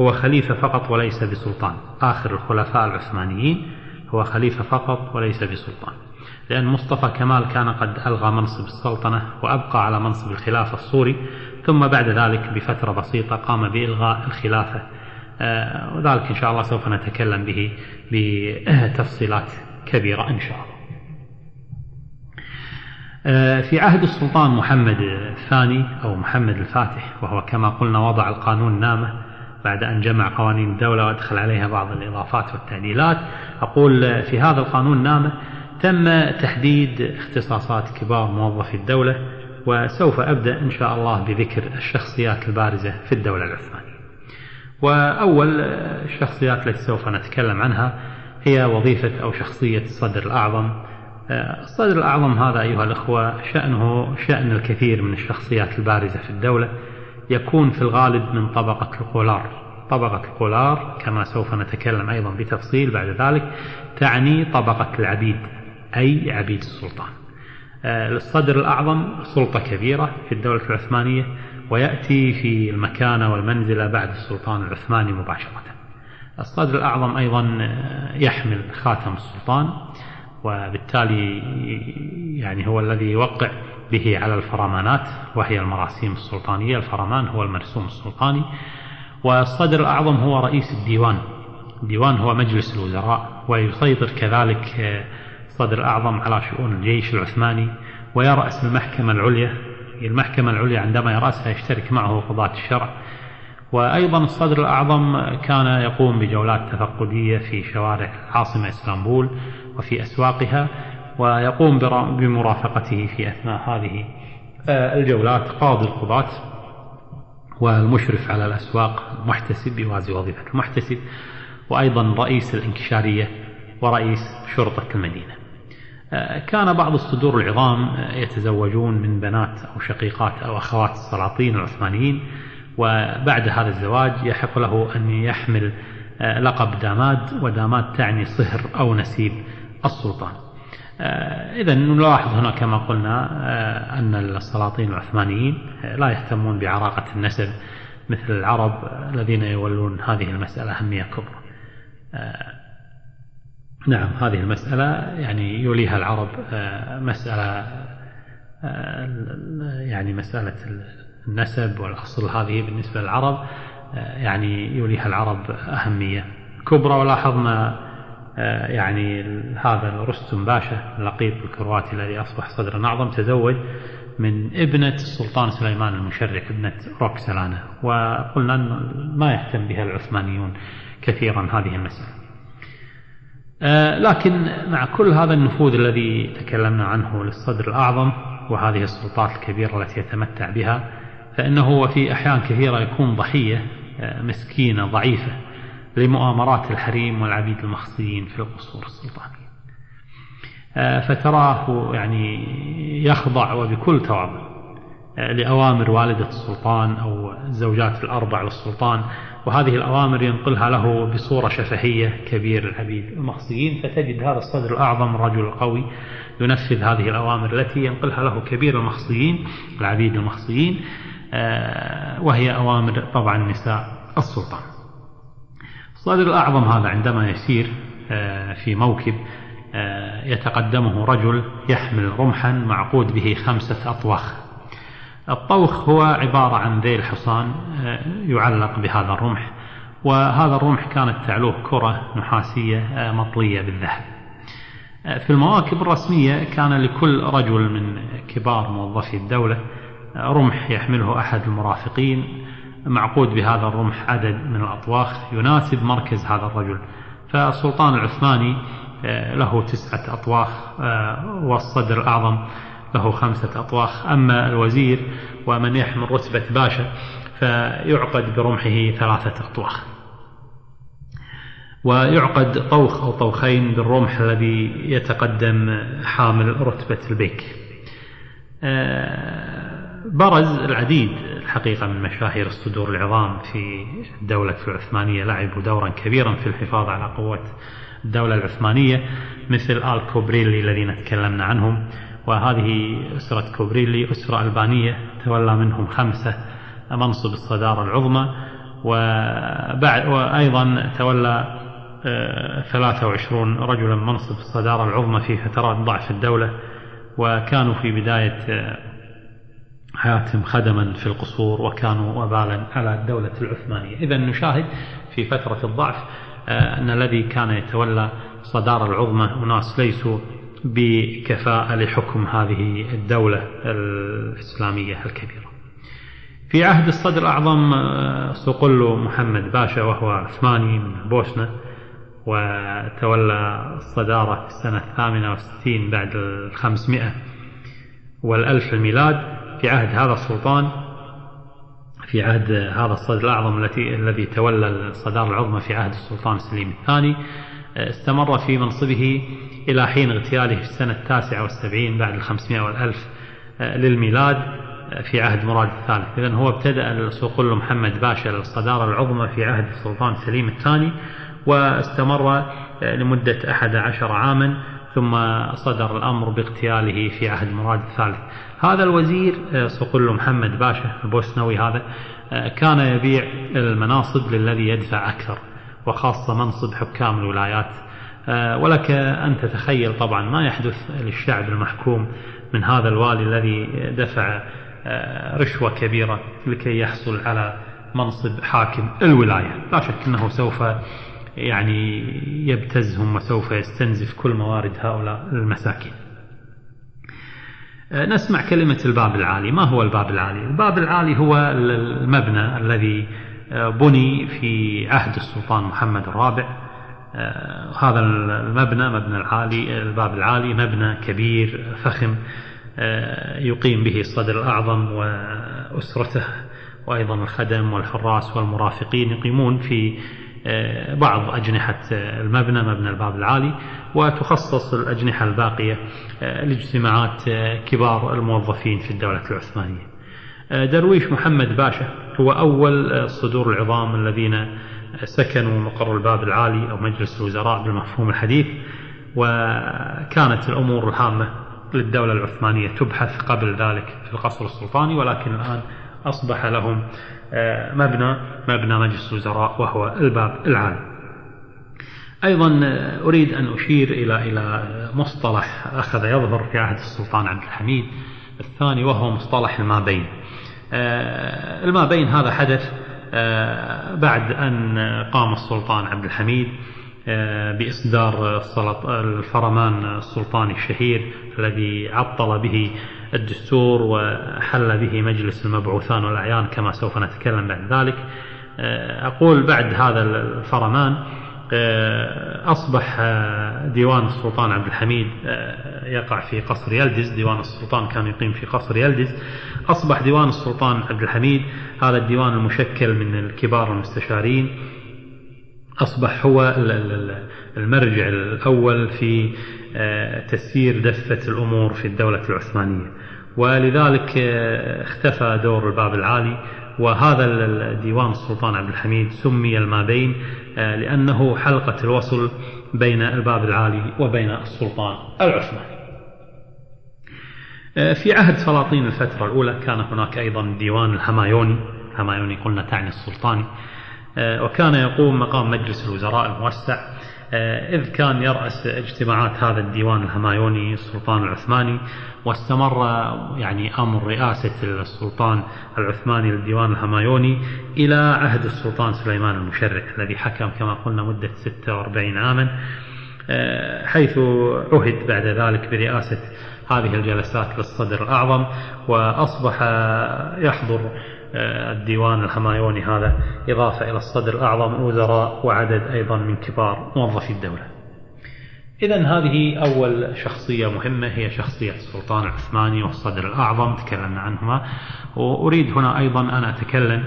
Speaker 2: هو خليفة فقط وليس بسلطان. آخر الخلفاء العثمانيين هو خليفة فقط وليس بسلطان. لأن مصطفى كمال كان قد ألغى منصب السلطنة وأبقى على منصب الخلافة الصوري ثم بعد ذلك بفترة بسيطة قام بإلغاء الخلافة. آه، وذلك إن شاء الله سوف نتكلم به بتفصيلات كبيرة إن شاء الله. آه، في عهد السلطان محمد الثاني أو محمد الفاتح وهو كما قلنا وضع القانون النامة بعد أن جمع قوانين الدولة وأدخل عليها بعض الإضافات والتعديلات أقول في هذا القانون النامة تم تحديد اختصاصات كبار موظفي الدولة وسوف أبدأ إن شاء الله بذكر الشخصيات البارزة في الدولة العثمانية. وأول الشخصيات التي سوف نتكلم عنها هي وظيفة أو شخصية الصدر الأعظم. الصدر الأعظم هذا أيها الأخوة شأنه شأن الكثير من الشخصيات البارزة في الدولة. يكون في الغالب من طبقة القولار. طبقة القولار كما سوف نتكلم أيضا بتفصيل بعد ذلك تعني طبقة العبيد أي عبيد السلطان. الصدر الأعظم سلطة كبيرة في الدولة العثمانية ويأتي في المكانة والمنزلة بعد السلطان العثماني مباشرة. الصدر الأعظم أيضا يحمل خاتم السلطان وبالتالي يعني هو الذي يوقع به على الفرمانات وهي المراسيم السلطانية. الفرمان هو المرسوم السلطاني. والصدر الأعظم هو رئيس الديوان. الديوان هو مجلس الوزراء ويسيطر كذلك الصدر الأعظم على شؤون الجيش العثماني ويرأس المحكمة العليا المحكمة العليا عندما يرأسها يشترك معه قضاة الشرع. وأيضا الصدر الأعظم كان يقوم بجولات تفقدية في شوارع العاصمة إسطنبول وفي أسواقها ويقوم بمرافقته في أثناء هذه آه، الجولات قاضي القضاة والمشرف على الأسواق المحتسب يوازي وظيفة المحتسب وأيضا رئيس الانكشارية ورئيس شرطة المدينة. كان بعض الصدور العظام يتزوجون من بنات أو شقيقات أو أخوات السلاطين العثمانيين وبعد هذا الزواج يحق له أن يحمل لقب داماد وداماد تعني صهر أو نسيب السلطان. إذا نلاحظ هنا كما قلنا أن السلاطين العثمانيين لا يهتمون بعراقة النسب مثل العرب الذين يولون هذه المسألة أهمية كبرى. نعم هذه المسألة يعني يوليها العرب مسألة يعني مسألة النسب والأصل هذه بالنسبة للعرب آه، يعني يوليها العرب أهمية. كبرى ولاحظنا آه، يعني هذا رستم باشا اللقيط الكرواتي الذي أصبح صدرا أعظم تزوج من ابنة السلطان سليمان المشرف ابنة روكسلانا وقلنا أن ما يهتم بها العثمانيون كثيرا هذه المسألة. آه، لكن مع كل هذا النفوذ الذي تكلمنا عنه للصدر الأعظم وهذه السلطات الكبيرة التي يتمتع بها فإنه في أحيان كثيرة يكون ضحية آه، مسكينة ضعيفة لمؤامرات الحريم والعبيد المخصيين في القصور السلطانية. آه، فتراه يعني يخضع وبكل تواضع. آه، لأوامر والدة السلطان أو الزوجات الأربع للسلطان. وهذه الأوامر ينقلها له بصورة شفهية كبير العبيد المخصيين فتجد هذا الصدر الأعظم الرجل القوي ينفذ هذه الأوامر التي ينقلها له كبير المخصيين العبيد المخصيين آه، وهي أوامر طبعا نساء السلطان. الصدر الأعظم هذا عندما يسير آه، في موكب آه، يتقدمه رجل يحمل رمحا معقود به خمسة أطواخ. الطوخ هو عبارة عن ذيل حصان يعلق بهذا الرمح. وهذا الرمح كانت تعلوه كرة نحاسية مطلية بالذهب. في المواكب الرسمية كان لكل رجل من كبار موظفي الدولة رمح يحمله أحد المرافقين. معقود بهذا الرمح عدد من الأطواخ يناسب مركز هذا الرجل. فالسلطان العثماني آه، له تسعة أطواخ آه، والصدر الأعظم. له خمسة أطواخ. أما الوزير ومن يحمل رتبة باشا فيعقد برمحه ثلاثة أطواخ. ويعقد طوخ أو طوخين بالرمح الذي يتقدم حامل رتبة البيك. آه، برز العديد الحقيقة من مشاهير الصدور العظام في الدولة العثمانية لعبوا دورا كبيرا في الحفاظ على قوة الدولة العثمانية مثل آل كوبريلي الذين تكلمنا عنهم. وهذه أسرة كوبريلي أسرة ألبانية تولى منهم خمسة منصب الصدارة العظمى وبعد وأيضا تولى 23 آه، رجلا منصب الصدارة العظمى في فترات ضعف الدولة وكانوا في بداية آه، حياتهم خدما في القصور وكانوا وبالا على الدولة العثمانية. إذا نشاهد في فترة الضعف آه، أن الذي كان يتولى الصدارة العظمى أناس ليسوا بكفاءة لحكم هذه الدولة الإسلامية الكبيرة. في عهد الصدر الأعظم آه، صقل محمد باشا وهو عثماني من البوسنة وتولى الصدارة في السنة الثامنة والستين بعد الخمسمائة والألف الميلاد. في عهد هذا السلطان في عهد هذا الصدر الأعظم التي الذي تولى الصدارة العظمى في عهد السلطان سليم الثاني استمر في منصبه إلى حين اغتياله في السنة التاسعة والسبعين بعد الخمسمائة والألف للميلاد في عهد مراد الثالث. إذن هو ابتدأ صقل محمد باشا الصدارة العظمى في عهد السلطان سليم الثاني واستمر لمدة أحد عشر عاما ثم صدر الأمر باغتياله في عهد مراد الثالث. هذا الوزير آه، صقل محمد باشا البوسنوي هذا آه، كان يبيع المناصب للذي يدفع أكثر. وخاصة منصب حكام الولايات. آه، ولك أن تتخيل طبعا ما يحدث للشعب المحكوم من هذا الوالي الذي دفع رشوة كبيرة لكي يحصل على منصب حاكم الولاية. لا شك أنه سوف يعني يبتزهم وسوف يستنزف كل موارد هؤلاء المساكين. نسمع كلمة الباب العالي. ما هو الباب العالي؟ الباب العالي هو المبنى الذي بني في عهد السلطان محمد الرابع. هذا المبنى مبنى العالي الباب العالي مبنى كبير فخم يقيم به الصدر الأعظم وأسرته وأيضا الخدم والحراس والمرافقين يقيمون في آه، بعض أجنحة المبنى مبنى الباب العالي. وتخصص الأجنحة الباقية آه، لاجتماعات آه، كبار الموظفين في الدولة العثمانية. درويش محمد باشا هو أول الصدور العظام الذين سكنوا مقر الباب العالي أو مجلس الوزراء بالمفهوم الحديث وكانت الأمور الهامة للدولة العثمانية تبحث قبل ذلك في القصر السلطاني ولكن الآن أصبح لهم آه، مبنى مبنى مجلس الوزراء وهو الباب العالي. أيضا آه، أريد أن أشير إلى إلى مصطلح أخذ يظهر في عهد السلطان عبد الحميد الثاني وهو مصطلح الما بين. آه، الما بين هذا حدث بعد أن قام السلطان عبد الحميد بإصدار الفرمان السلطاني الشهير الذي عطل به الدستور وحل به مجلس المبعوثان والأعيان كما سوف نتكلم بعد ذلك. آه، أقول بعد هذا الفرمان آه، أصبح آه، ديوان السلطان عبد الحميد يقع في قصر يلدز. ديوان السلطان كان يقيم في قصر يلدز. أصبح ديوان السلطان عبد الحميد هذا الديوان المشكل من الكبار المستشارين. أصبح هو المرجع الأول في تسيير دفة الأمور في الدولة العثمانية. ولذلك اختفى دور الباب العالي. وهذا الديوان السلطان عبد الحميد سمي المابين لأنه حلقة الوصل بين الباب العالي وبين السلطان العثماني. في عهد سلاطين الفترة الأولى كان هناك أيضا ديوان الهمايوني الهمايوني قلنا تعني السلطاني وكان يقوم مقام مجلس الوزراء الموسع آه، إذ كان يرأس اجتماعات هذا الديوان الهمايوني السلطان العثماني واستمر يعني أمر رئاسة السلطان العثماني للديوان الهمايوني إلى عهد السلطان سليمان المشرع الذي حكم كما قلنا مدة 46 عاما آه، حيث عهد بعد ذلك برئاسة هذه الجلسات للصدر الأعظم وأصبح يحضر آه، الديوان الهمايوني هذا إضافة إلى الصدر الأعظم وزراء وعدد أيضا من كبار موظفي الدولة. إذا هذه أول شخصية مهمة هي شخصية السلطان العثماني والصدر الأعظم تكلمنا عنهما. وأريد هنا أيضا أن أتكلم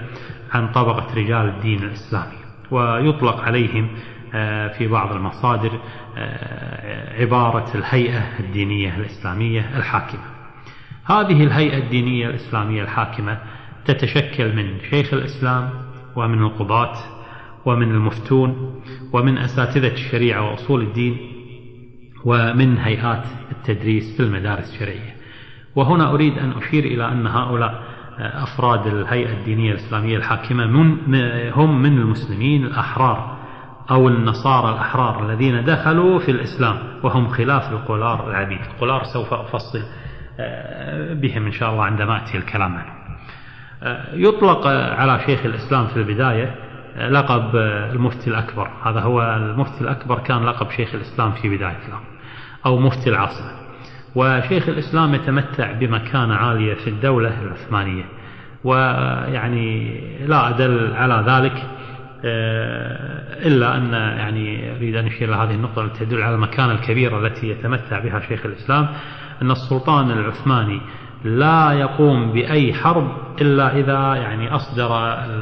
Speaker 2: عن طبقة رجال الدين الإسلامي. ويطلق عليهم آه، في بعض المصادر آه، عبارة الهيئة الدينية الإسلامية الحاكمة. هذه الهيئة الدينية الإسلامية الحاكمة تتشكل من شيخ الإسلام ومن القضاة ومن المفتون ومن أساتذة الشريعة وأصول الدين ومن هيئات التدريس في المدارس الشرعية. وهنا أريد أن أشير إلى أن هؤلاء أفراد الهيئة الدينية الإسلامية الحاكمة من هم من المسلمين الأحرار أو النصارى الأحرار الذين دخلوا في الإسلام وهم خلاف القولار العبيد. القولار سوف أفصل بهم إن شاء الله عندما أتي الكلام عنه. يطلق على شيخ الإسلام في البداية لقب المفتي الأكبر. هذا هو المفتي الأكبر كان لقب شيخ الإسلام في بداية الأمر أو مفتي العاصمة. وشيخ الإسلام يتمتع بمكانة عالية في الدولة العثمانية ويعني لا أدل على ذلك آه، إلا أن يعني أريد أن أشير إلى هذه النقطة التي تدل على المكانة الكبيرة التي يتمتع بها شيخ الإسلام أن السلطان العثماني لا يقوم بأي حرب إلا إذا يعني أصدر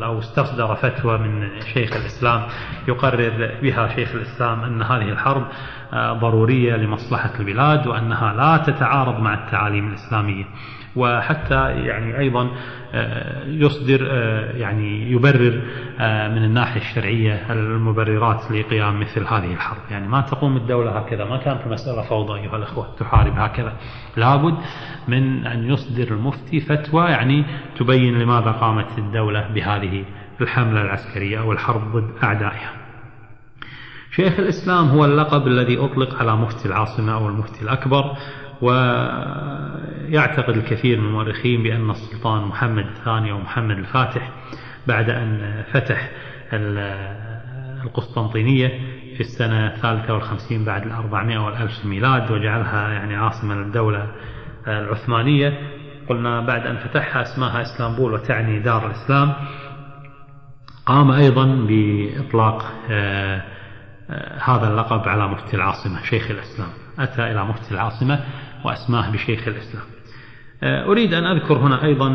Speaker 2: أو استصدر فتوى من شيخ الإسلام يقرر بها شيخ الإسلام أن هذه الحرب آه، ضرورية لمصلحة البلاد وأنها لا تتعارض مع التعاليم الإسلامية. وحتى يعني أيضا آه، يصدر آه، يعني يبرر آه، من الناحية الشرعية المبررات لقيام مثل هذه الحرب. يعني ما تقوم الدولة هكذا ما كانت المسألة فوضى أيها الأخوة تحارب هكذا. لابد من أن يصدر المفتي فتوى يعني تبين لماذا قامت الدولة بهذه الحملة العسكرية أو الحرب ضد أعدائها. شيخ الإسلام هو اللقب الذي أطلق على مفتي العاصمة أو المفتي الأكبر. ويعتقد الكثير من المؤرخين بأن السلطان محمد الثاني أو محمد الفاتح بعد أن فتح القسطنطينية في السنة الثالثة والخمسين بعد الأربعمائة والألف الميلاد وجعلها يعني عاصمة للدولة العثمانية. قلنا بعد أن فتحها اسمها إسلامبول وتعني دار الإسلام قام أيضا بإطلاق آه، آه، هذا اللقب على مفتي العاصمة شيخ الإسلام. أتى إلى مفتي العاصمة وأسماه بشيخ الإسلام. آه، أريد أن أذكر هنا أيضا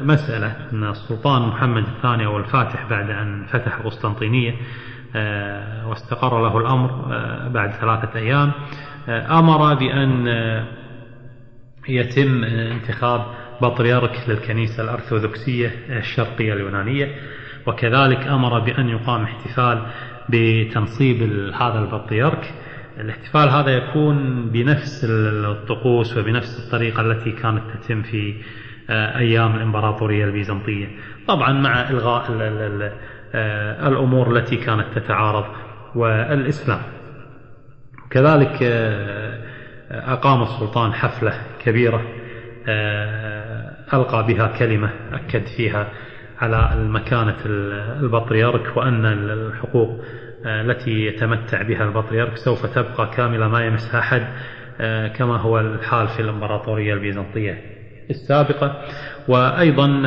Speaker 2: مسألة أن السلطان محمد الثاني أو الفاتح بعد أن فتح قسطنطينية واستقر له الأمر بعد ثلاثة أيام أمر بأن يتم انتخاب بطريرك للكنيسة الأرثوذكسية الشرقية اليونانية. وكذلك أمر بأن يقام احتفال بتنصيب هذا البطريرك. الاحتفال هذا يكون بنفس الطقوس وبنفس الطريقة التي كانت تتم في آه، أيام الإمبراطورية البيزنطية. طبعا مع إلغاء آه، الأمور التي كانت تتعارض والإسلام. كذلك آه، أقام السلطان حفلة كبيرة ألقى بها كلمة أكد فيها على المكانة البطريرك وأن الحقوق التي يتمتع بها البطريرك سوف تبقى كاملة ما يمسها أحد آه، كما هو الحال في الإمبراطورية البيزنطية السابقة. وأيضا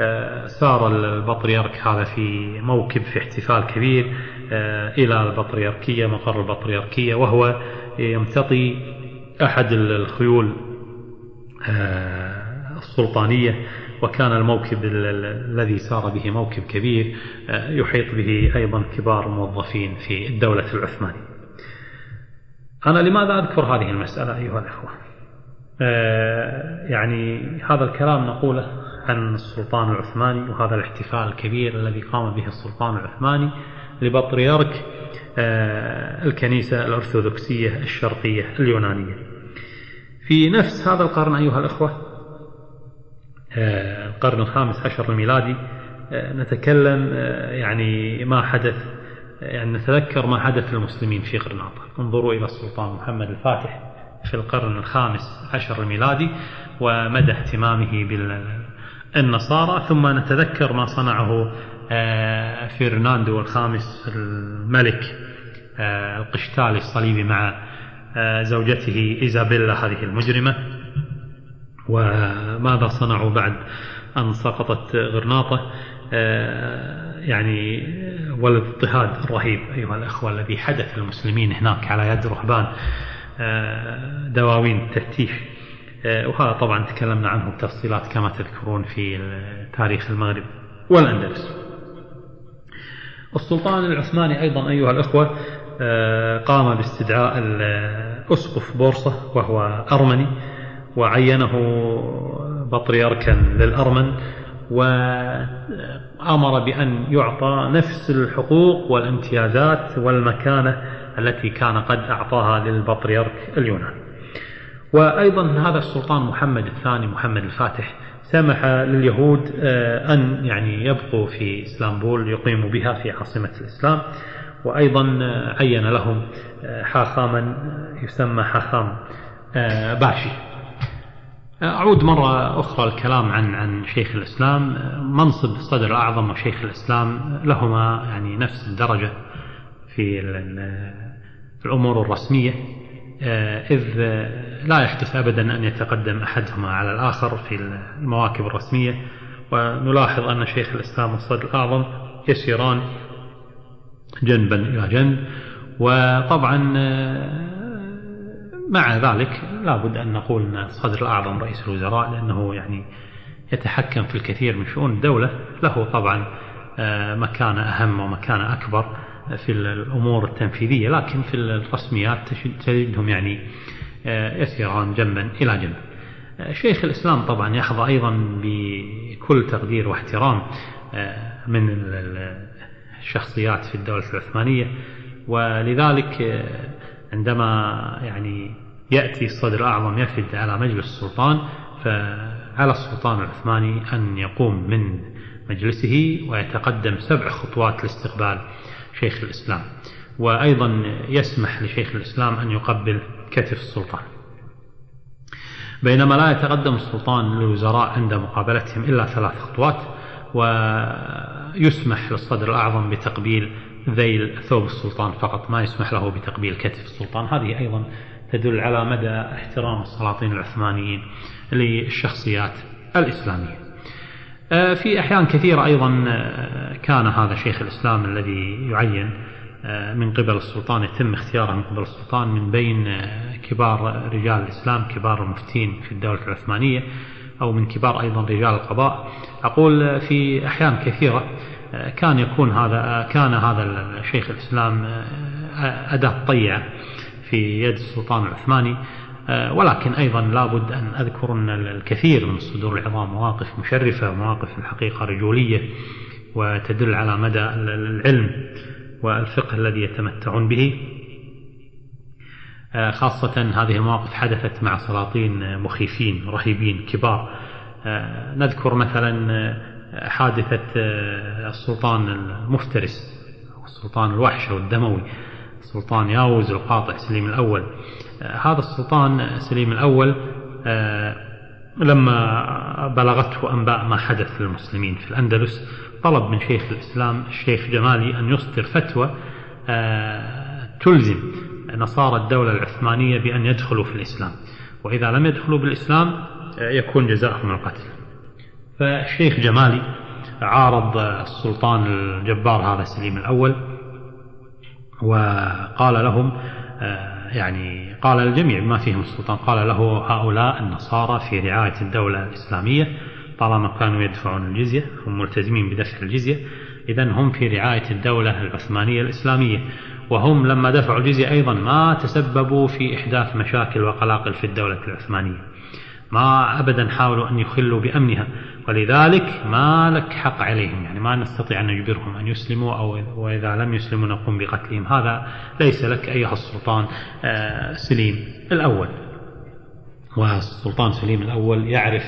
Speaker 2: آه، سار البطريرك هذا في موكب في احتفال كبير إلى البطريركية مقر البطريركية وهو يمتطي أحد الخيول السلطانية. وكان الموكب الذي سار به موكب كبير آه، يحيط به أيضا كبار موظفين في الدولة العثمانية. أنا لماذا أذكر هذه المسألة أيها الأخوة؟ آه، يعني هذا الكلام نقوله عن السلطان العثماني وهذا الاحتفال الكبير الذي قام به السلطان العثماني لبطريرك آه، الكنيسة الأرثوذكسية الشرقية اليونانية. في نفس هذا القرن أيها الأخوة القرن الخامس عشر الميلادي. آه، نتكلم آه، يعني ما حدث يعني نتذكر ما حدث للمسلمين في غرناطة انظروا إلى السلطان محمد الفاتح في القرن الخامس عشر الميلادي ومدى اهتمامه بالنصارى. ثم نتذكر ما صنعه آه، فرناندو الخامس الملك القشتالي الصليبي مع زوجته إيزابيلا هذه المجرمة. وماذا صنعوا بعد أن سقطت غرناطة؟ آه، يعني والاضطهاد الرهيب أيها الأخوة الذي حدث للمسلمين هناك على يد رهبان آه، دواوين التفتيش. آه، وهذا طبعا تكلمنا عنه بتفصيلات كما تذكرون في تاريخ المغرب والأندلس. السلطان العثماني أيضا أيها الأخوة قام باستدعاء الأسقف بورصة وهو أرمني. وعينه بطريركا للأرمن وأمر بأن يعطى نفس الحقوق والامتيازات والمكانة التي كان قد أعطاها للبطريرك اليوناني وأيضا هذا السلطان محمد الثاني محمد الفاتح سمح لليهود آه، أن يعني يبقوا في إسلامبول يقيموا بها في عاصمة الإسلام. وأيضا آه، عين لهم آه، حاخاما يسمى حاخام باشي. أعود مرة أخرى الكلام عن عن شيخ الإسلام. منصب الصدر الأعظم وشيخ الإسلام لهما يعني نفس الدرجة في الأمور الرسمية. إذ لا يحدث أبدا أن يتقدم أحدهما على الآخر في المواكب الرسمية. ونلاحظ أن شيخ الإسلام والصدر الأعظم يسيران جنبا إلى جنب. وطبعا مع ذلك لا بد أن نقول أن الصدر الأعظم رئيس الوزراء لأنه يعني يتحكم في الكثير من شؤون الدولة. له طبعا آه، مكانة أهم ومكانة أكبر في الأمور التنفيذية لكن في الرسميات تجدهم يعني آه، يسيران جنبا إلى جنب. آه، شيخ الإسلام طبعا يحظى أيضا بكل تقدير واحترام من الشخصيات في الدولة العثمانية. ولذلك عندما يعني يأتي الصدر الأعظم يفد على مجلس السلطان فعلى السلطان العثماني أن يقوم من مجلسه ويتقدم سبع خطوات لاستقبال شيخ الإسلام. وأيضا يسمح لشيخ الإسلام أن يقبل كتف السلطان. بينما لا يتقدم السلطان للوزراء عند مقابلتهم إلا ثلاث خطوات ويسمح للصدر الأعظم بتقبيل ذيل ثوب السلطان فقط ما يسمح له بتقبيل كتف السلطان. هذه أيضا تدل على مدى احترام السلاطين العثمانيين للشخصيات الإسلامية. آه، في أحيان كثيرة أيضا آه، كان هذا شيخ الإسلام الذي يعين آه، من قبل السلطان يتم اختياره من قبل السلطان من بين كبار رجال الإسلام كبار المفتين في الدولة العثمانية أو من كبار أيضا رجال القضاء. أقول في أحيان كثيرة كان يكون هذا كان هذا الشيخ الإسلام أداة طيعة في يد السلطان العثماني. آه، ولكن أيضا لابد أن أذكر أن الكثير من الصدور العظام مواقف مشرفة مواقف الحقيقة رجولية وتدل على مدى العلم والفقه الذي يتمتعون به. آه، خاصة هذه المواقف حدثت مع سلاطين مخيفين رهيبين كبار. آه، نذكر مثلا حادثة السلطان المفترس السلطان الوحش والدموي السلطان ياوز القاطع سليم الأول. هذا السلطان سليم الأول آه، لما بلغته أنباء ما حدث للمسلمين في الأندلس طلب من شيخ الإسلام الشيخ جمالي أن يصدر فتوى آه، تلزم نصارى الدولة العثمانية بأن يدخلوا في الإسلام. وإذا لم يدخلوا بالإسلام آه، يكون جزاؤهم القتل. فالشيخ جمالي عارض السلطان الجبار هذا سليم الأول وقال لهم يعني قال الجميع ما فيهم السلطان قال له هؤلاء النصارى في رعاية الدولة الإسلامية طالما كانوا يدفعون الجزية هم ملتزمين بدفع الجزية إذا هم في رعاية الدولة العثمانية الإسلامية. وهم لما دفعوا الجزية أيضا ما تسببوا في إحداث مشاكل وقلاقل في الدولة العثمانية. ما أبدا حاولوا أن يخلوا بأمنها. ولذلك ما لك حق عليهم يعني ما نستطيع أن نجبرهم أن يسلموا أو وإذا لم يسلموا نقوم بقتلهم. هذا ليس لك أيها السلطان آه، سليم الأول. والسلطان سليم الأول يعرف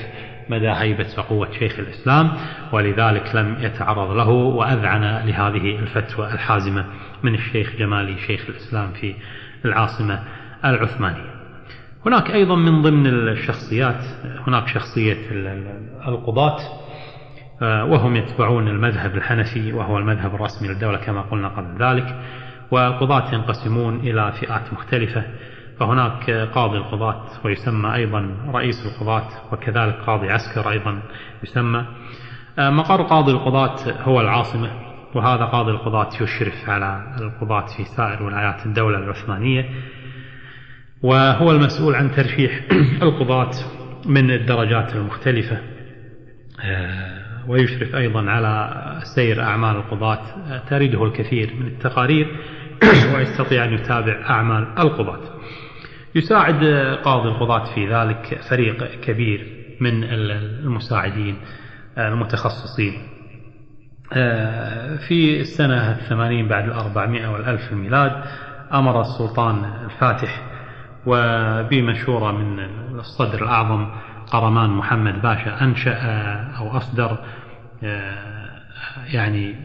Speaker 2: مدى هيبة وقوة شيخ الإسلام ولذلك لم يتعرض له وأذعن لهذه الفتوى الحازمة من الشيخ جمالي شيخ الإسلام في العاصمة العثمانية. هناك أيضا من ضمن الشخصيات هناك شخصية القضاة آه، وهم يتبعون المذهب الحنفي وهو المذهب الرسمي للدولة كما قلنا قبل ذلك والقضاة ينقسمون إلى فئات مختلفة. فهناك قاضي القضاة ويسمى أيضا رئيس القضاة وكذلك قاضي عسكر أيضا يسمى. آه، مقر قاضي القضاة هو العاصمة وهذا قاضي القضاة يشرف على القضاة في سائر ولايات الدولة العثمانية. وهو المسؤول عن ترشيح <clears throat> القضاة من الدرجات المختلفة. آه، ويشرف أيضا على سير أعمال القضاة ترده الكثير من التقارير <clears throat> ويستطيع أن يتابع أعمال القضاة. يساعد قاضي القضاة في ذلك فريق كبير من المساعدين المتخصصين. آه، في السنة الثمانين بعد الأربعمائة والألف الميلاد أمر السلطان الفاتح وبمشورة من الصدر الأعظم قرمان محمد باشا أنشأ أو أصدر يعني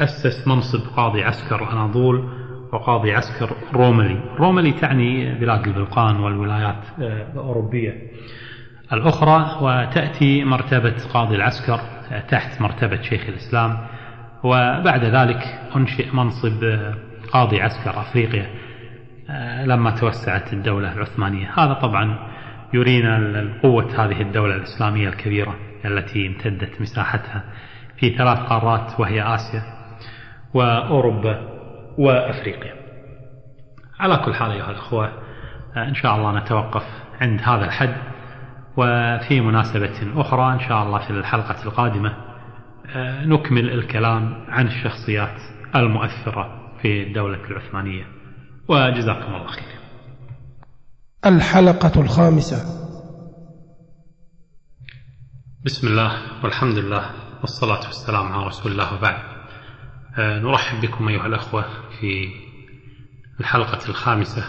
Speaker 2: أسس منصب قاضي عسكر أناضول وقاضي عسكر روملي. روملي تعني بلاد البلقان والولايات الأوروبية. الأخرى وتأتي مرتبة قاضي العسكر تحت مرتبة شيخ الإسلام. وبعد ذلك أنشئ منصب قاضي عسكر أفريقيا. آه، لما توسعت الدولة العثمانية. هذا طبعا يرينا قوة هذه الدولة الإسلامية الكبيرة التي امتدت مساحتها في ثلاث قارات وهي آسيا وأوروبا وأفريقيا. على كل حال أيها الأخوة آه، إن شاء الله نتوقف عند هذا الحد. وفي مناسبة أخرى إن شاء الله في الحلقة القادمة آه، نكمل الكلام عن الشخصيات المؤثرة في الدولة العثمانية. وجزاكم الله خير.
Speaker 3: الحلقة الخامسة.
Speaker 2: بسم الله والحمد لله والصلاة والسلام على رسول الله وبعد. آه، نرحب بكم أيها الأخوة في الحلقة الخامسة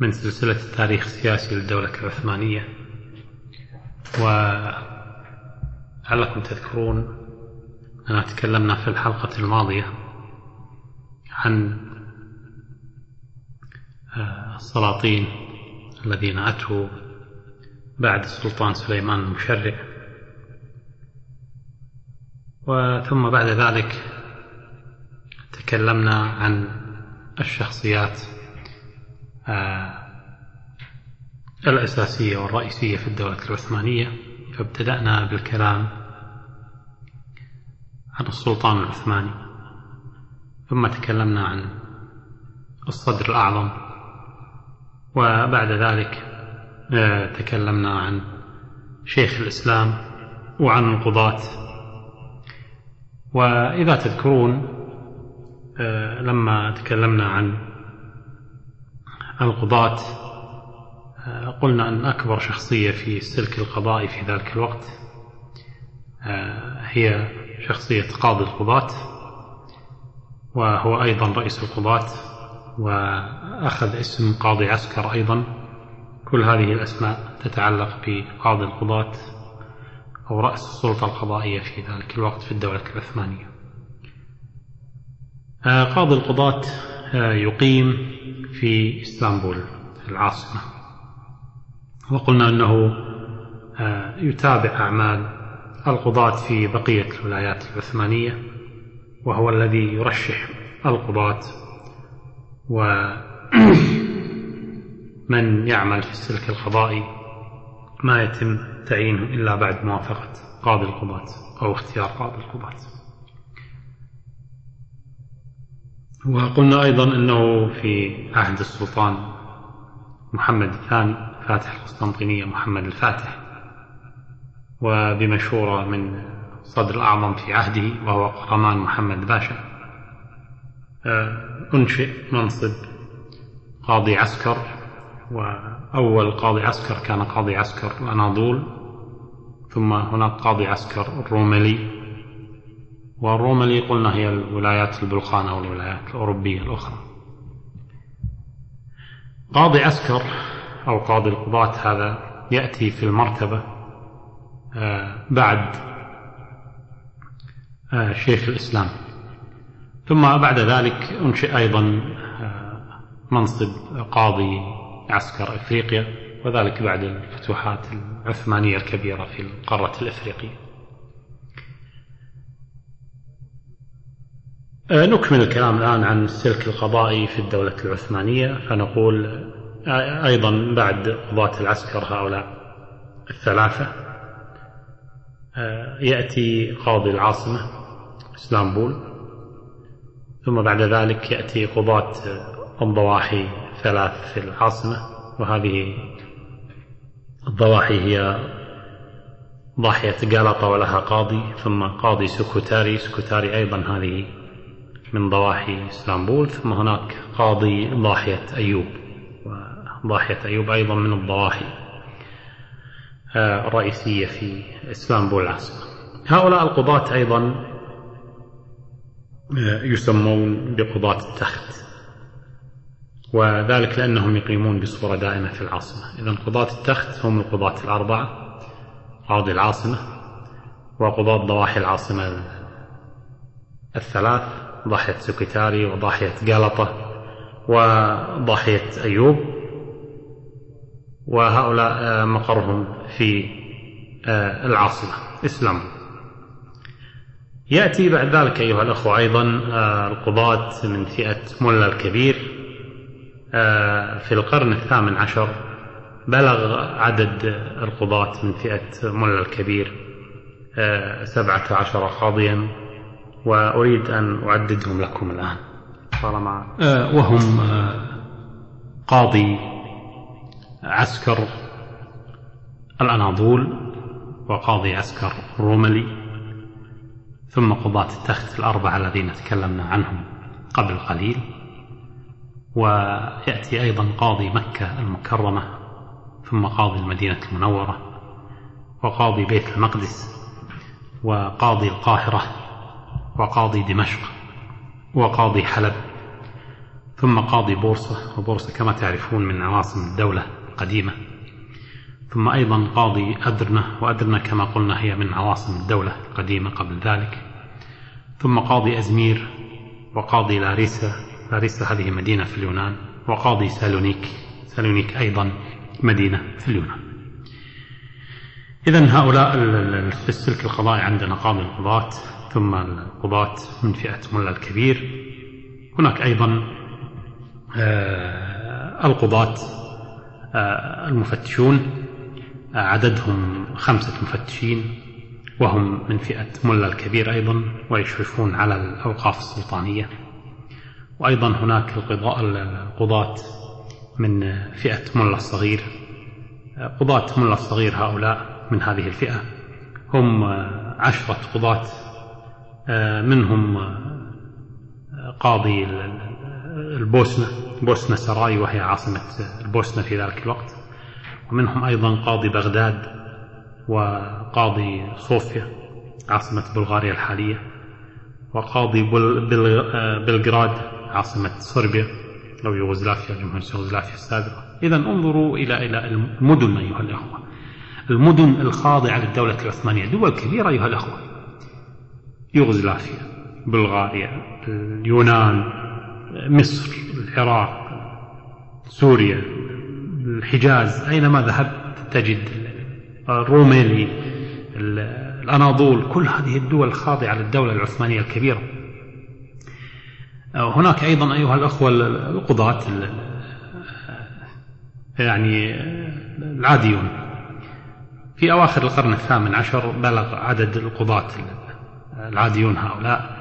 Speaker 2: من سلسلة التاريخ السياسي للدولة العثمانية. ولعلكم تذكرون أننا تكلمنا في الحلقة الماضية عن السلاطين الذين أتوا بعد السلطان سليمان المشرع. وثم بعد ذلك تكلمنا عن الشخصيات الأساسية والرئيسية في الدولة العثمانية. فابتدأنا بالكلام عن السلطان العثماني ثم تكلمنا عن الصدر الأعظم وبعد ذلك آه، تكلمنا عن شيخ الإسلام وعن القضاة. وإذا تذكرون آه، لما تكلمنا عن القضاة آه، قلنا أن أكبر شخصية في السلك القضائي في ذلك الوقت هي شخصية قاضي القضاة وهو أيضا رئيس القضاة. وأخذ اسم قاضي عسكر أيضا. كل هذه الأسماء تتعلق بقاضي القضاة أو رأس السلطة القضائية في ذلك الوقت في الدولة العثمانية. آه، قاضي القضاة آه، يقيم في اسطنبول العاصمة. وقلنا أنه آه، يتابع أعمال القضاة في بقية الولايات العثمانية وهو الذي يرشح القضاة ومن <clears throat> يعمل في السلك القضائي ما يتم تعيينه إلا بعد موافقة قاضي القضاة أو اختيار قاضي القضاة. وقلنا أيضا أنه في عهد السلطان محمد الثاني فاتح القسطنطينية محمد الفاتح وبمشورة من صدر الأعظم في عهده وهو قرمان محمد باشا. أنشئ منصب قاضي عسكر وأول قاضي عسكر كان قاضي عسكر الأناضول ثم هناك قاضي عسكر الروملي. والروملي قلنا هي الولايات البلقانة أو الولايات الأوروبية الأخرى. قاضي عسكر أو قاضي القضاة هذا يأتي في المرتبة آه، بعد آه، شيخ الإسلام. ثم بعد ذلك أنشئ أيضا آه، منصب قاضي عسكر إفريقيا وذلك بعد الفتوحات العثمانية الكبيرة في القارة الإفريقية. نكمل الكلام الآن عن السلك القضائي في الدولة العثمانية فنقول أيضا بعد قضاة العسكر هؤلاء الثلاثة يأتي قاضي العاصمة اسطنبول ثم بعد ذلك يأتي قضاة الضواحي ثلاث في العاصمة وهذه الضواحي هي ضاحية قلطة ولها قاضي ثم قاضي سكوتاري سكوتاري أيضا هذه من ضواحي إسطنبول ثم هناك قاضي ضاحية أيوب وضاحية أيوب أيضا من الضواحي الرئيسية في إسطنبول العاصمة. هؤلاء القضاة أيضا آه، يسمون بقضاة التخت وذلك لأنهم يقيمون بصورة دائمة في العاصمة. إذا قضاة التخت هم القضاة الأربعة قاضي العاصمة وقضاة ضواحي العاصمة الثلاث ضاحية سكتاري وضاحية قلطة وضاحية أيوب. وهؤلاء مقرهم في آه، العاصمة إسلام يأتي بعد ذلك أيها الأخوة أيضا آه، القضاة من فئة ملا الكبير في القرن الثامن عشر بلغ عدد القضاة من فئة ملا الكبير سبعة عشر قاضيا وأريد أن أعددهم لكم الآن. طالما وهم قاضي عسكر الأناضول وقاضي عسكر الروملي ثم قضاة التخت الأربعة الذين تكلمنا عنهم قبل قليل ويأتي أيضا قاضي مكة المكرمة ثم قاضي المدينة المنورة وقاضي بيت المقدس وقاضي القاهرة وقاضي دمشق وقاضي حلب ثم قاضي بورصة وبورصة كما تعرفون من عواصم الدولة القديمة. ثم أيضا قاضي أدرنة وأدرنة كما قلنا هي من عواصم الدولة القديمة قبل ذلك. ثم قاضي أزمير وقاضي لاريسا لاريسا هذه مدينة في اليونان وقاضي سالونيك سالونيك أيضا مدينة في اليونان. إذا هؤلاء في السلك القضائي عندنا قاضي القضاة ثم القضاة من فئة ملا الكبير. هناك أيضا آه، القضاة المفتشون. عددهم خمسة مفتشين وهم من فئة ملا الكبير أيضا ويشرفون على الأوقاف السلطانية. وأيضا هناك القضاة من فئة ملا الصغير. قضاة ملا الصغير هؤلاء من هذه الفئة هم عشرة قضاة. منهم قاضي البوسنة بوسنة سراي وهي عاصمة البوسنة في ذلك الوقت. ومنهم أيضا قاضي بغداد وقاضي صوفيا عاصمة بلغاريا الحالية وقاضي بلغراد عاصمة صربيا. أو يوغوسلافيا جمهورية يوغوسلافيا السابقة. إذا انظروا إلى إلى المدن أيها الأخوة. المدن الخاضعة للدولة العثمانية دول كبيرة أيها الأخوة. يوغوسلافيا بلغاريا اليونان مصر العراق سوريا. الحجاز. أينما ذهبت تجد الروميلي الأناضول كل هذه الدول خاضعة للدولة العثمانية الكبيرة. هناك أيضا أيها الأخوة القضاة يعني العاديون. في أواخر القرن الثامن عشر بلغ عدد القضاة العاديون هؤلاء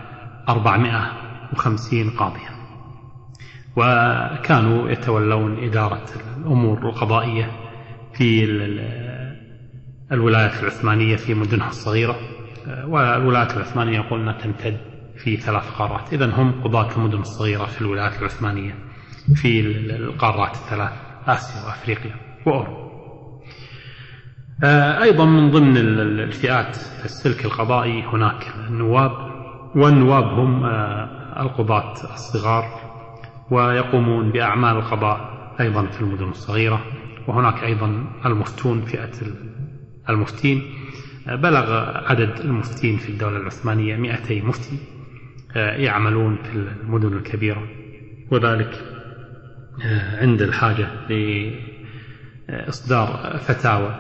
Speaker 2: 450 قاضيا. وكانوا يتولون إدارة الأمور القضائية في الولايات العثمانية في مدنها الصغيرة. والولايات العثمانية قلنا تمتد في ثلاث قارات. إذا هم قضاة المدن الصغيرة في الولايات العثمانية في القارات الثلاث آسيا وأفريقيا وأوروبا. أيضا من ضمن الفئات السلك القضائي هناك النواب. والنواب هم القضاة الصغار ويقومون بأعمال القضاء أيضا في المدن الصغيرة وهناك أيضا المفتون فئة المفتين. بلغ عدد المفتين في الدولة العثمانية 200 مفتي يعملون في المدن الكبيرة. وذلك عند الحاجة لإصدار فتاوى.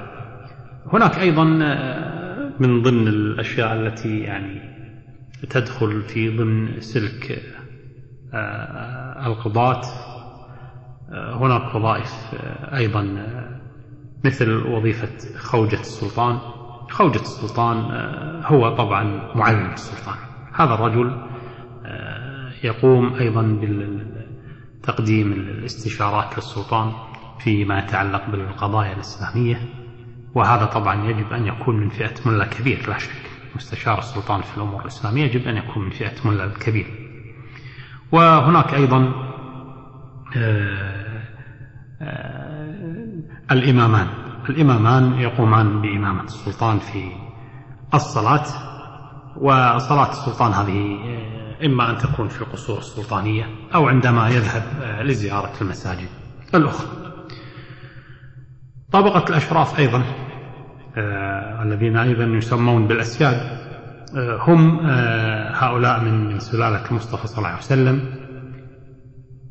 Speaker 2: هناك أيضا من ضمن الأشياء التي يعني تدخل في ضمن سلك القضاة. هناك وظائف أيضا مثل وظيفة خوجة السلطان. خوجة السلطان هو طبعا معلم السلطان. هذا الرجل يقوم أيضا بتقديم الاستشارات للسلطان فيما يتعلق بالقضايا الإسلامية. وهذا طبعا يجب أن يكون من فئة ملا كبير لا شك. مستشار السلطان في الأمور الإسلامية يجب أن يكون من فئة ملا الكبير وهناك أيضا آه، آه، الإمامان. الإمامان يقومان بإمامة السلطان في الصلاة وصلاة السلطان هذه آه، إما أن تكون في القصور السلطانية أو عندما يذهب لزيارة المساجد الأخرى. طبقة الأشراف أيضا الذين أيضا يسمون بالأسياد. هم هؤلاء من سلالة المصطفى صلى الله عليه وسلم.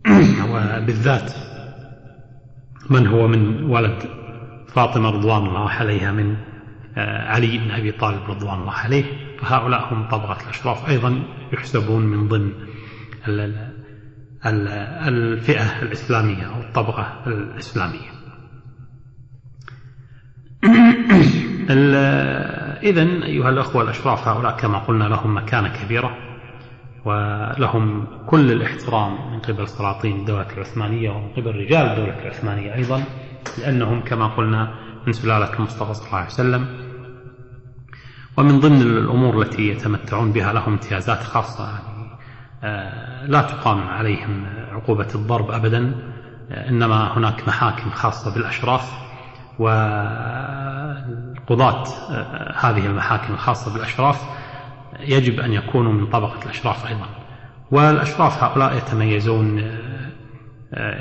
Speaker 2: <clears throat> وبالذات من هو من ولد فاطمة رضوان الله عليها من آه، علي بن أبي طالب رضوان الله عليه. فهؤلاء هم طبقة الأشراف. أيضا يحسبون من ضمن الفئة الإسلامية أو الطبقة الإسلامية. <clears throat> إذا أيها الأخوة الأشراف هؤلاء كما قلنا لهم مكانة كبيرة ولهم كل الاحترام من قبل سلاطين الدولة العثمانية ومن قبل رجال الدولة العثمانية أيضا لأنهم كما قلنا من سلالة المصطفى صلى الله عليه وسلم. ومن ضمن الأمور التي يتمتعون بها لهم امتيازات خاصة يعني آه، لا تقام عليهم عقوبة الضرب أبدا آه، إنما هناك محاكم خاصة بالأشراف وقضاة آه، هذه المحاكم الخاصة بالأشراف يجب أن يكونوا من طبقة الأشراف أيضا. والأشراف هؤلاء يتميزون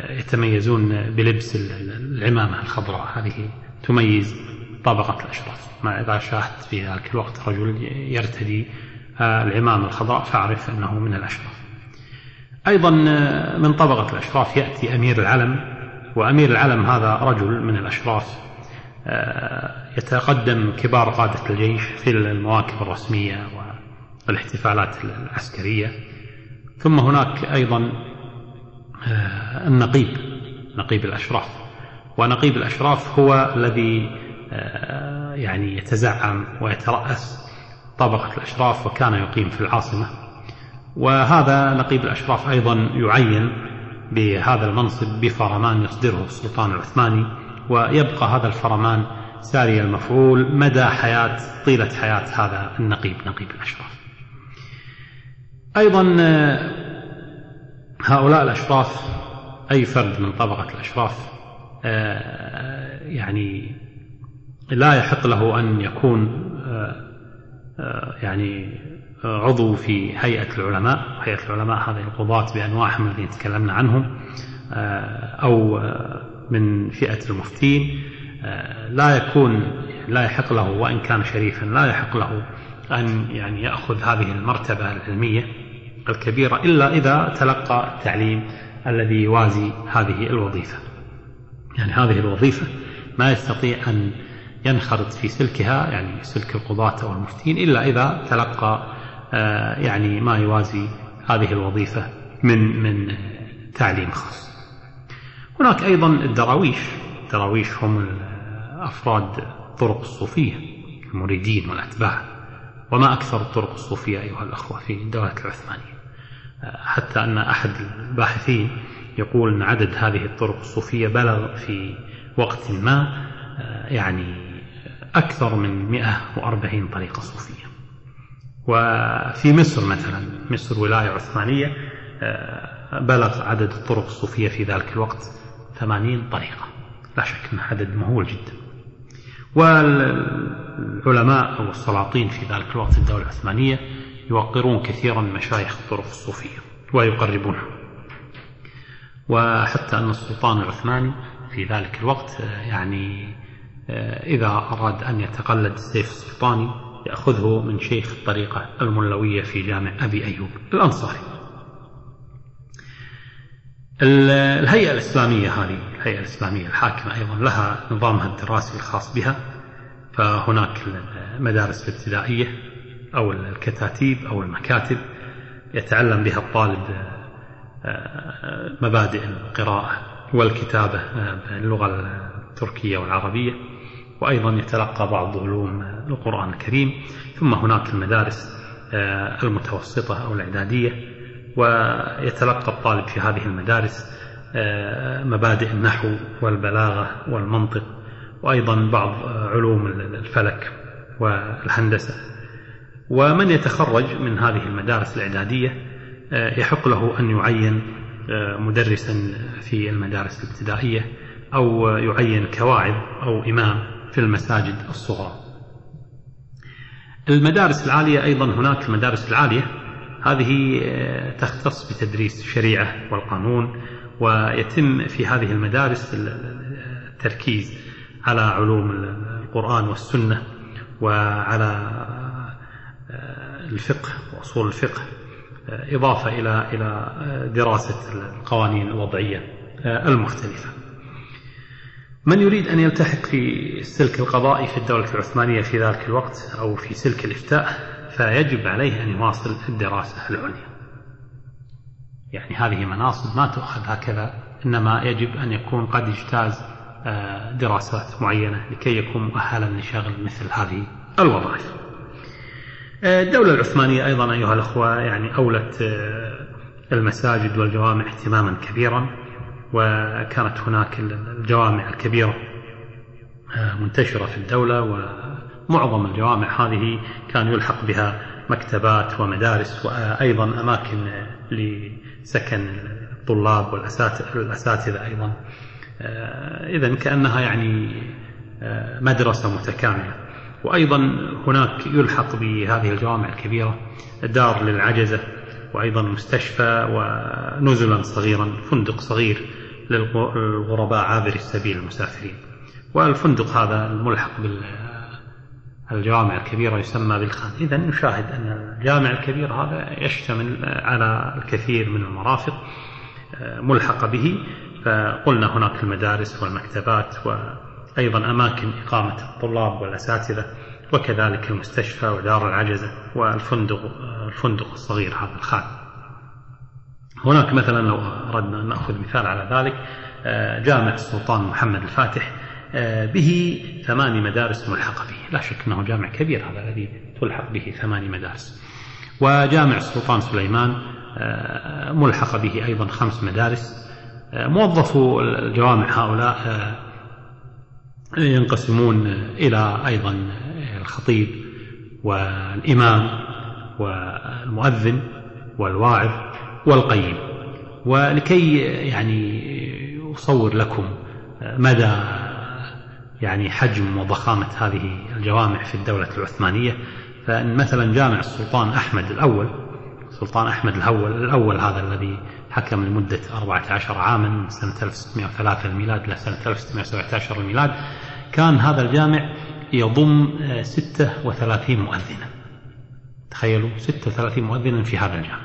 Speaker 2: يتميزون بلبس العمامة الخضراء. هذه تميز طبقة الأشراف. ما إذا شاهدت في ذلك الوقت رجل يرتدي العمامة الخضراء فأعرف أنه من الأشراف. أيضا من طبقة الأشراف يأتي أمير العلم وأمير العلم هذا رجل من الأشراف يتقدم كبار قادة الجيش في المواكب الرسمية والاحتفالات العسكرية. ثم هناك أيضا آه، النقيب نقيب الأشراف. ونقيب الأشراف هو الذي يعني يتزعم ويترأس طبقة الأشراف وكان يقيم في العاصمة. وهذا نقيب الأشراف أيضا يعين بهذا المنصب بفرمان يصدره السلطان العثماني. ويبقى هذا الفرمان ساري المفعول مدى حياة طيلة حياة هذا النقيب نقيب الأشراف. أيضا هؤلاء الأشراف أي فرد من طبقة الأشراف يعني لا يحق له أن يكون يعني عضو في هيئة العلماء. هيئة العلماء هذه القضاة بأنواعهم الذين تكلمنا عنهم أو من فئة المفتين لا يكون لا يحق له وإن كان شريفا لا يحق له أن يعني يأخذ هذه المرتبة العلمية الكبيرة إلا إذا تلقى التعليم الذي يوازي هذه الوظيفة. يعني هذه الوظيفة ما يستطيع أن ينخرط في سلكها يعني سلك القضاة أو المفتين إلا إذا تلقى يعني ما يوازي هذه الوظيفة من من تعليم خاص. هناك أيضا الدراويش. الدراويش هم أفراد الطرق الصوفية المريدين والأتباع وما أكثر الطرق الصوفية أيها الأخوة في الدولة العثمانية. حتى أن أحد الباحثين يقول أن عدد هذه الطرق الصوفية بلغ في وقت ما يعني أكثر من 140 طريقة صوفية. وفي مصر مثلا مصر ولاية عثمانية بلغ عدد الطرق الصوفية في ذلك الوقت 80 طريقة. لا شك أنه عدد مهول جدا. والعلماء أو السلاطين في ذلك الوقت الدولة العثمانية يوقرون كثيرا مشايخ الطرق الصوفية ويقربونها. وحتى أن السلطان العثماني في ذلك الوقت يعني إذا أراد أن يتقلد السيف السلطاني يأخذه من شيخ الطريقة الملوية في جامع أبي أيوب الأنصاري. الهيئة الإسلامية هذه الهيئة الإسلامية الحاكمة أيضا لها نظامها الدراسي الخاص بها فهناك المدارس الابتدائية أو الكتاتيب أو المكاتب يتعلم بها الطالب مبادئ القراءة والكتابة باللغة التركية والعربية وأيضا يتلقى بعض علوم القرآن الكريم ثم هناك المدارس المتوسطة أو الإعدادية ويتلقى الطالب في هذه المدارس مبادئ النحو والبلاغة والمنطق وأيضا بعض علوم الفلك والهندسة. ومن يتخرج من هذه المدارس الإعدادية يحق له أن يعين مدرسا في المدارس الابتدائية أو يعين كواعظ أو إمام في المساجد الصغرى. المدارس العالية أيضا هناك المدارس العالية هذه تختص بتدريس الشريعة والقانون ويتم في هذه المدارس التركيز على علوم القرآن والسنة وعلى الفقه وأصول الفقه إضافة إلى إلى دراسة القوانين الوضعية المختلفة. من يريد أن يلتحق في السلك القضائي في الدولة العثمانية في ذلك الوقت أو في سلك الإفتاء فيجب عليه أن يواصل الدراسة العليا. يعني هذه مناصب ما تؤخذ هكذا إنما يجب أن يكون قد اجتاز دراسات معينة لكي يكون مؤهلا لشغل مثل هذه الوظائف. الدولة العثمانية أيضا أيها الأخوة يعني أولت المساجد والجوامع اهتماما كبيرا وكانت هناك الجوامع الكبيرة منتشرة في الدولة ومعظم الجوامع هذه كان يلحق بها مكتبات ومدارس وأيضا أماكن لسكن الطلاب والأساتذة أيضا. إذا كأنها يعني مدرسة متكاملة. وأيضا هناك يلحق بهذه الجوامع الكبيرة دار للعجزة وأيضا مستشفى ونزلا صغيرا فندق صغير للغرباء عابر السبيل المسافرين. والفندق هذا الملحق بالجوامع الكبيرة يسمى بالخان. إذا نشاهد أن الجامع الكبير هذا يشتمل على الكثير من المرافق ملحقة به. فقلنا هناك المدارس والمكتبات وأيضا أماكن إقامة الطلاب والأساتذة وكذلك المستشفى ودار العجزة والفندق الفندق الصغير هذا الخان. هناك مثلا لو أردنا أن نأخذ مثال على ذلك جامع السلطان محمد الفاتح. به ثماني مدارس ملحقة به. لا شك أنه جامع كبير هذا الذي تلحق به ثماني مدارس. وجامع السلطان سليمان ملحق به أيضا خمس مدارس. موظفو الجوامع هؤلاء ينقسمون إلى أيضا الخطيب والإمام والمؤذن والواعظ والقيم. ولكي يعني أصور لكم مدى يعني حجم وضخامة هذه الجوامع في الدولة العثمانية. فإن مثلا جامع السلطان أحمد الأول السلطان أحمد الأول الأول هذا الذي حكم لمدة 14 عاما من سنة 1603 الميلاد إلى سنة 1617 الميلاد كان هذا الجامع يضم 36 مؤذنا. تخيلوا 36 مؤذنا في هذا الجامع.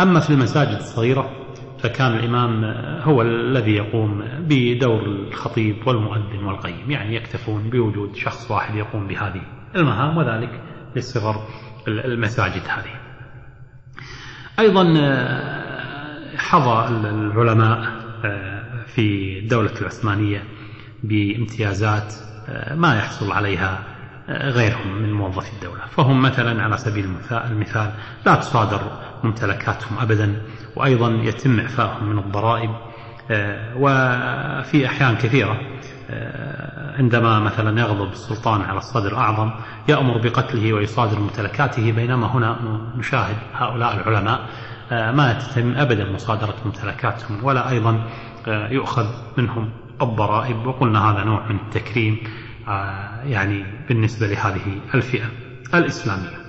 Speaker 2: أما في المساجد الصغيرة فكان الإمام هو الذي يقوم بدور الخطيب والمؤذن والقيم يعني يكتفون بوجود شخص واحد يقوم بهذه المهام وذلك لصغر المساجد هذه. أيضا حظى العلماء في الدولة العثمانية بامتيازات ما يحصل عليها غيرهم من موظفي الدولة. فهم مثلا على سبيل المثال لا تصادر ممتلكاتهم أبدا وأيضا يتم إعفائهم من الضرائب وفي أحيان كثيرة عندما مثلا يغضب السلطان على الصدر الأعظم يأمر بقتله ويصادر ممتلكاته بينما هنا نشاهد هؤلاء العلماء ما تتم أبدا مصادرة ممتلكاتهم ولا أيضا يؤخذ منهم الضرائب. وقلنا هذا نوع من التكريم يعني بالنسبة لهذه الفئة الإسلامية.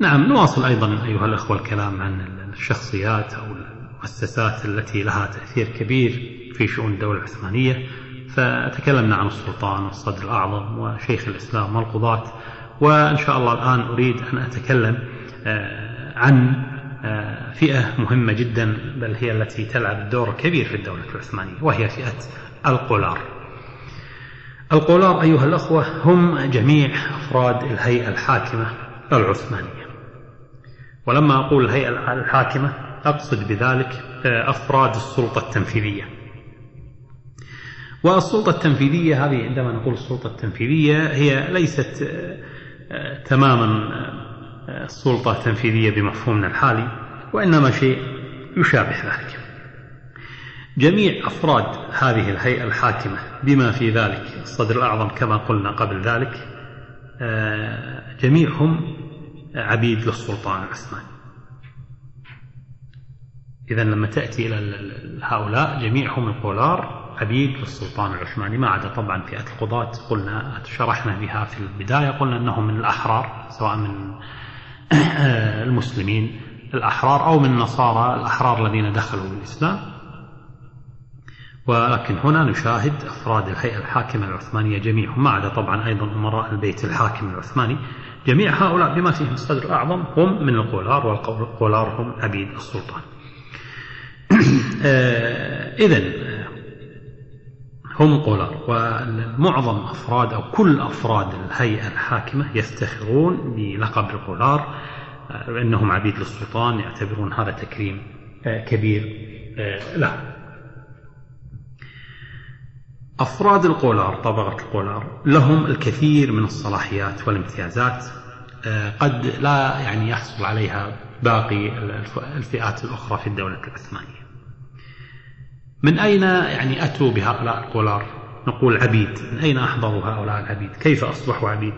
Speaker 2: نعم نواصل أيضا أيها الأخوة الكلام عن الشخصيات أو المؤسسات التي لها تأثير كبير في شؤون الدولة العثمانية. فتكلمنا عن السلطان والصدر الأعظم وشيخ الإسلام والقضاة. وإن شاء الله الآن أريد أن أتكلم عن فئة مهمة جدا بل هي التي تلعب دور كبير في الدولة العثمانية وهي فئة القولار القولار أيها الأخوة هم جميع أفراد الهيئة الحاكمة العثمانية. ولما أقول الهيئة الحاكمة أقصد بذلك أفراد السلطة التنفيذية. والسلطة التنفيذية هذه عندما نقول السلطة التنفيذية هي ليست تماما السلطة التنفيذية بمفهومنا الحالي وإنما شيء يشابه ذلك. جميع أفراد هذه الهيئة الحاكمة بما في ذلك الصدر الأعظم كما قلنا قبل ذلك جميعهم عبيد للسلطان العثماني إذا لما تأتي إلى هؤلاء جميعهم القولار عبيد للسلطان العثماني ما عدا طبعا فئة القضاة قلنا شرحنا بها في البداية قلنا أنهم من الأحرار سواء من <coughs> المسلمين الأحرار أو من النصارى الأحرار الذين دخلوا بالإسلام ولكن هنا نشاهد أفراد الهيئة الحاكمة العثمانية جميعهم ما عدا طبعا أيضا أمراء البيت الحاكم العثماني. جميع هؤلاء بما فيهم الصدر الأعظم هم من القولار والقولار هم عبيد السلطان. <clears throat> إذا هم قولار ومعظم أفراد أو كل أفراد الهيئة الحاكمة يفتخرون بلقب القولار أنهم عبيد للسلطان يعتبرون هذا تكريم كبير له أفراد القولار طبقة القولار لهم الكثير من الصلاحيات والامتيازات قد لا يعني يحصل عليها باقي الفئات الأخرى في الدولة العثمانية. من أين يعني أتوا بهؤلاء القولار؟ نقول عبيد. من أين أحضروا هؤلاء العبيد؟ كيف أصبحوا عبيد؟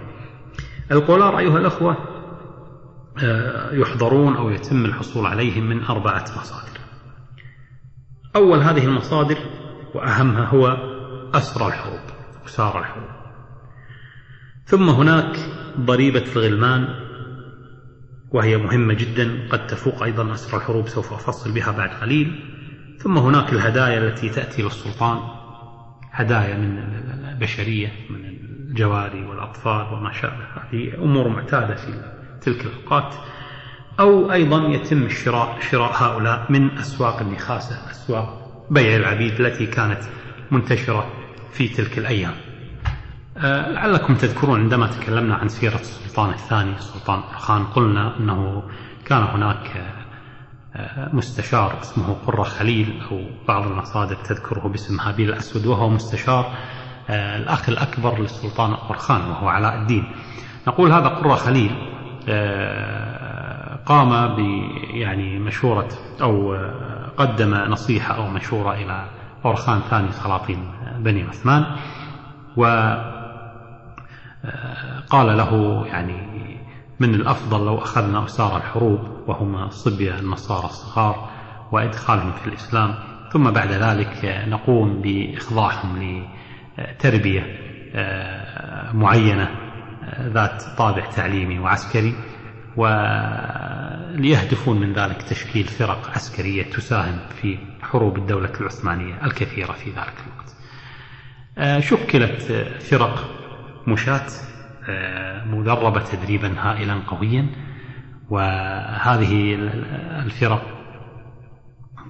Speaker 2: القولار أيها الأخوة يحضرون أو يتم الحصول عليهم من أربعة مصادر. أول هذه المصادر وأهمها هو أسرى الحروب أسار الحروب ثم هناك ضريبة الغلمان وهي مهمة جدا قد تفوق أيضا أسرى الحروب سوف أفصل بها بعد قليل. ثم هناك الهدايا التي تأتي للسلطان هدايا من البشرية من الجواري والأطفال وما شابه. هذه أمور معتادة في تلك الأوقات. أو أيضا يتم الشراء شراء هؤلاء من أسواق النخاسة أسواق بيع العبيد التي كانت منتشرة في تلك الأيام. لعلكم تذكرون عندما تكلمنا عن سيرة السلطان الثاني السلطان أرخان قلنا أنه كان هناك مستشار اسمه قرة خليل أو بعض المصادر تذكره باسم هابيل الأسود وهو مستشار الأخ الأكبر للسلطان أرخان وهو علاء الدين. نقول هذا قرة خليل قام ب يعني مشورة أو قدم نصيحة أو مشورة إلى أورخان ثاني سلاطين بني عثمان وقال له يعني من الأفضل لو أخذنا أسار الحروب وهم الصبية النصارى الصغار وإدخالهم في الإسلام ثم بعد ذلك نقوم بإخضاعهم لتربية معينة ذات طابع تعليمي وعسكري وليهدفون من ذلك تشكيل فرق عسكرية تساهم في حروب الدولة العثمانية الكثيرة في ذلك الوقت. آه، شكلت فرق مشاة آه، مدربة تدريبا هائلا قويا وهذه الفرق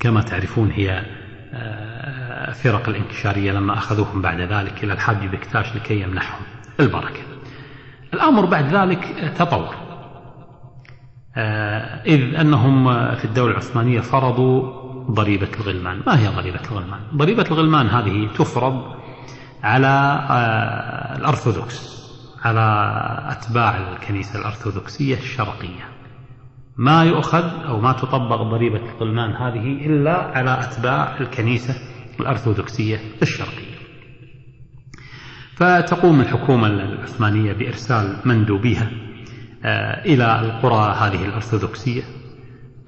Speaker 2: كما تعرفون هي آه، فرق الانكشارية لما أخذوهم بعد ذلك إلى الحاج بكتاش لكي يمنحهم البركة. الأمر بعد ذلك تطور. إذ أنهم في الدولة العثمانية فرضوا ضريبة الغلمان. ما هي ضريبة الغلمان؟ ضريبة الغلمان هذه تفرض على آه، الأرثوذكس على أتباع الكنيسة الأرثوذكسية الشرقية. ما يؤخذ أو ما تطبق ضريبة الغلمان هذه إلا على أتباع الكنيسة الأرثوذكسية الشرقية. فتقوم الحكومة العثمانية بإرسال مندوبيها آه، إلى القرى هذه الأرثوذكسية.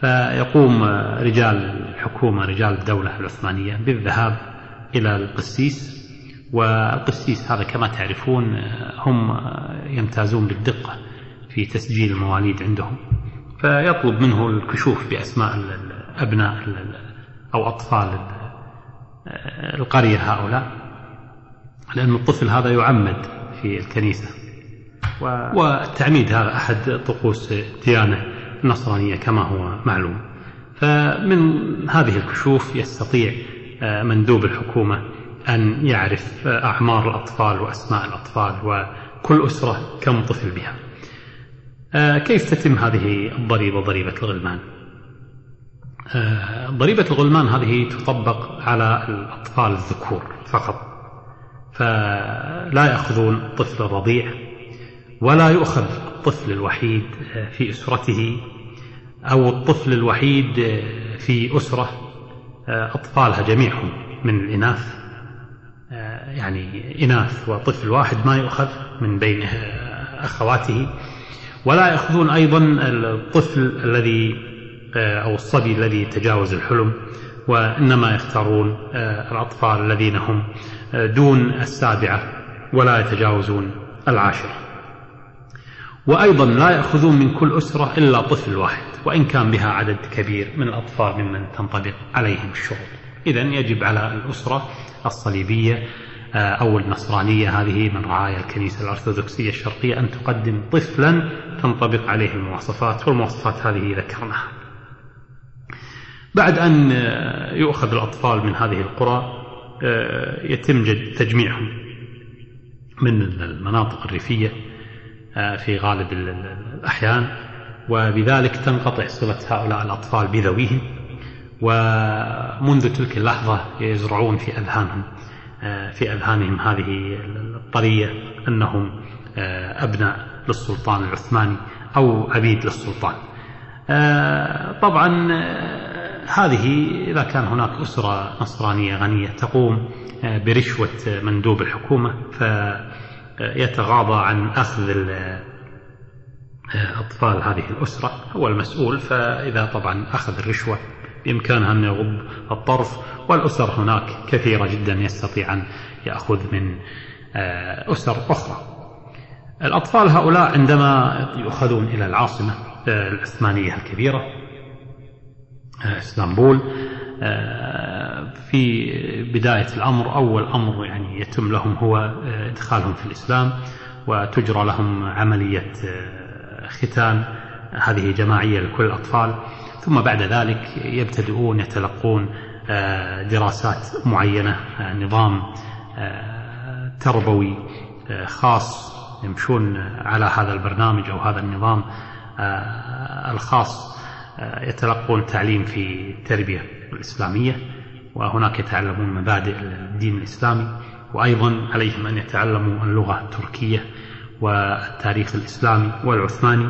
Speaker 2: فيقوم رجال الحكومة رجال الدولة العثمانية بالذهاب إلى القسيس والقسيس هذا كما تعرفون هم يمتازون بالدقة في تسجيل المواليد عندهم. فيطلب منه الكشوف بأسماء الأبناء أو أطفال القرية هؤلاء لأن الطفل هذا يعمد في الكنيسة. والتعميد هذا أحد طقوس ديانة نصرانية كما هو معلوم. فمن هذه الكشوف يستطيع آه، مندوب الحكومة أن يعرف آه، أعمار الأطفال وأسماء الأطفال وكل أسرة كم طفل بها. آه، كيف تتم هذه الضريبة ضريبة الغلمان؟ ضريبة الغلمان هذه تطبق على الأطفال الذكور فقط فلا يأخذون الطفل الرضيع ولا يؤخذ الطفل الوحيد في أسرته أو الطفل الوحيد في أسرة أطفالها جميعهم من الإناث. يعني إناث وطفل واحد ما يؤخذ من بين أخواته. ولا يأخذون أيضا الطفل الذي أو الصبي الذي تجاوز الحلم وإنما يختارون الأطفال الذين هم دون السابعة ولا يتجاوزون العاشرة. وأيضا لا يأخذون من كل أسرة إلا طفل واحد وإن كان بها عدد كبير من الأطفال ممن تنطبق عليهم الشروط. إذا يجب على الأسرة الصليبية آه، أو النصرانية هذه من رعايا الكنيسة الأرثوذكسية الشرقية أن تقدم طفلا تنطبق عليه المواصفات والمواصفات هذه ذكرناها. بعد أن آه، يؤخذ الأطفال من هذه القرى آه، يتم تجميعهم من المناطق الريفية في غالب الأحيان. وبذلك تنقطع صلة هؤلاء الأطفال بذويهم. ومنذ تلك اللحظة يزرعون في أذهانهم. في أذهانهم هذه الطرية أنهم أبناء للسلطان العثماني أو عبيد للسلطان. طبعا هذه إذا كان هناك أسرة نصرانية غنية تقوم برشوة مندوب الحكومة فيتغاضى عن أخذ أطفال هذه الأسرة. هو المسؤول فإذا طبعا أخذ الرشوة بإمكانها أن يغض الطرف والأسر هناك كثيرة جدا يستطيع أن يأخذ من آه، أسر أخرى. الأطفال هؤلاء عندما يؤخذون إلى العاصمة آه، العثمانية الكبيرة آه، إسطنبول في بداية الأمر أول أمر يعني يتم لهم هو إدخالهم في الإسلام وتجرى لهم عملية ختان. هذه جماعية لكل الأطفال. ثم بعد ذلك يبتدئون يتلقون آه، دراسات معينة آه، نظام آه، تربوي خاص يمشون على هذا البرنامج أو هذا النظام الخاص يتلقون تعليم في التربية الإسلامية وهناك يتعلمون مبادئ الدين الإسلامي وأيضا عليهم أن يتعلموا اللغة التركية والتاريخ الإسلامي والعثماني.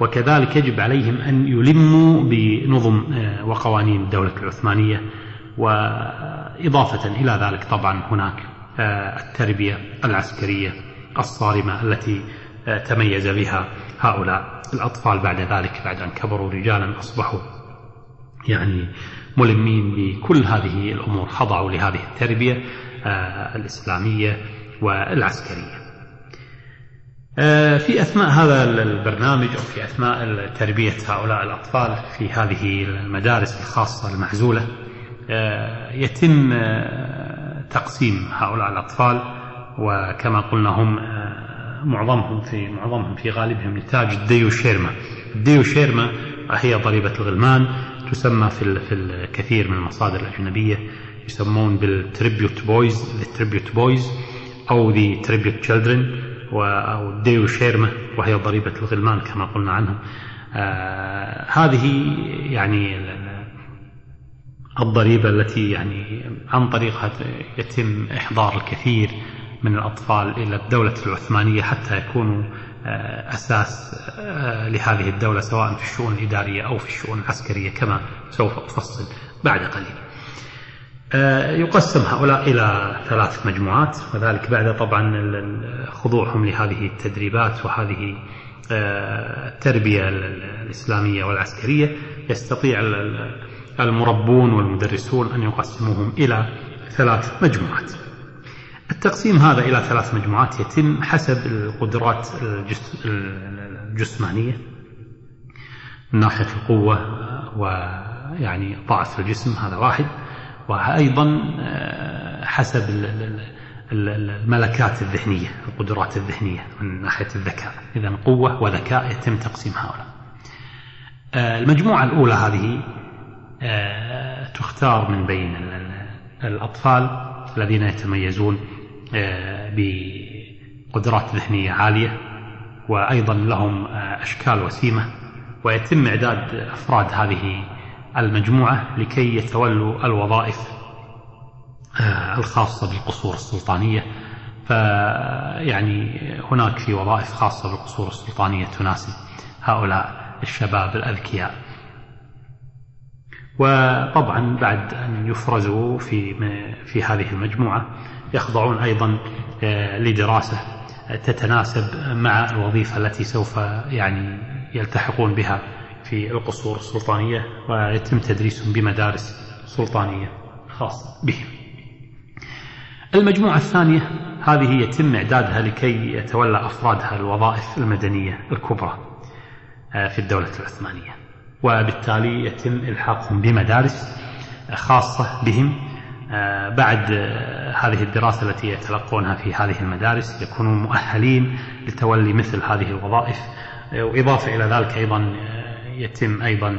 Speaker 2: وكذلك يجب عليهم أن يلموا بنظم وقوانين الدولة العثمانية وإضافة إلى ذلك طبعا هناك التربية العسكرية الصارمة التي تميز بها هؤلاء الأطفال بعد ذلك بعد أن كبروا رجالا أصبحوا يعني ملمين بكل هذه الأمور خضعوا لهذه التربية آه، الإسلامية والعسكرية. آه، في أثناء هذا البرنامج أو في أثناء تربية هؤلاء الأطفال في هذه المدارس الخاصة المعزولة آه، يتم تقسيم هؤلاء الأطفال وكما قلنا هم معظمهم في معظمهم في غالبهم نتاج الديو شيرما. الديو شيرما هي ضريبة الغلمان تسمى في في الكثير من المصادر الأجنبية يسمون بال tribute boys ال tribute boys أو the tribute children أو ديو شيرما وهي ضريبة الغلمان كما قلنا عنهم آه هذه يعني الضريبة التي يعني عن طريقها يتم إحضار الكثير من الأطفال إلى الدولة العثمانية حتى يكونوا آه، أساس آه، لهذه الدولة سواء في الشؤون الإدارية أو في الشؤون العسكرية كما سوف أفصل بعد قليل. يقسم هؤلاء إلى ثلاث مجموعات وذلك بعد طبعا خضوعهم لهذه التدريبات وهذه التربية الإسلامية والعسكرية. يستطيع المربون والمدرسون أن يقسموهم إلى ثلاث مجموعات. التقسيم هذا إلى ثلاث مجموعات يتم حسب القدرات الجسمانية من ناحية القوة ويعني ضعف الجسم هذا واحد. وأيضا آه، حسب الملكات الذهنية القدرات الذهنية من ناحية الذكاء. إذا قوة وذكاء يتم تقسيم هؤلاء. آه، المجموعة الأولى هذه آه، تختار من بين الأطفال الذين يتميزون بقدرات ذهنية عالية وأيضا لهم أشكال وسيمة ويتم إعداد أفراد هذه المجموعة لكي يتولوا الوظائف آه، الخاصة بالقصور السلطانية. فيعني هناك في وظائف خاصة بالقصور السلطانية تناسب هؤلاء الشباب الأذكياء. وطبعا بعد أن يفرزوا في في هذه المجموعة يخضعون أيضا آه، لدراسة تتناسب مع الوظيفة التي سوف يعني يلتحقون بها. في القصور السلطانية ويتم تدريسهم بمدارس سلطانية خاصة بهم. المجموعة الثانية هذه يتم إعدادها لكي يتولى أفرادها الوظائف المدنية الكبرى آه، في الدولة العثمانية. وبالتالي يتم إلحاقهم بمدارس خاصة بهم آه، بعد آه، هذه الدراسة التي يتلقونها في هذه المدارس يكونون مؤهلين لتولي مثل هذه الوظائف وإضافة إلى ذلك أيضا يتم أيضا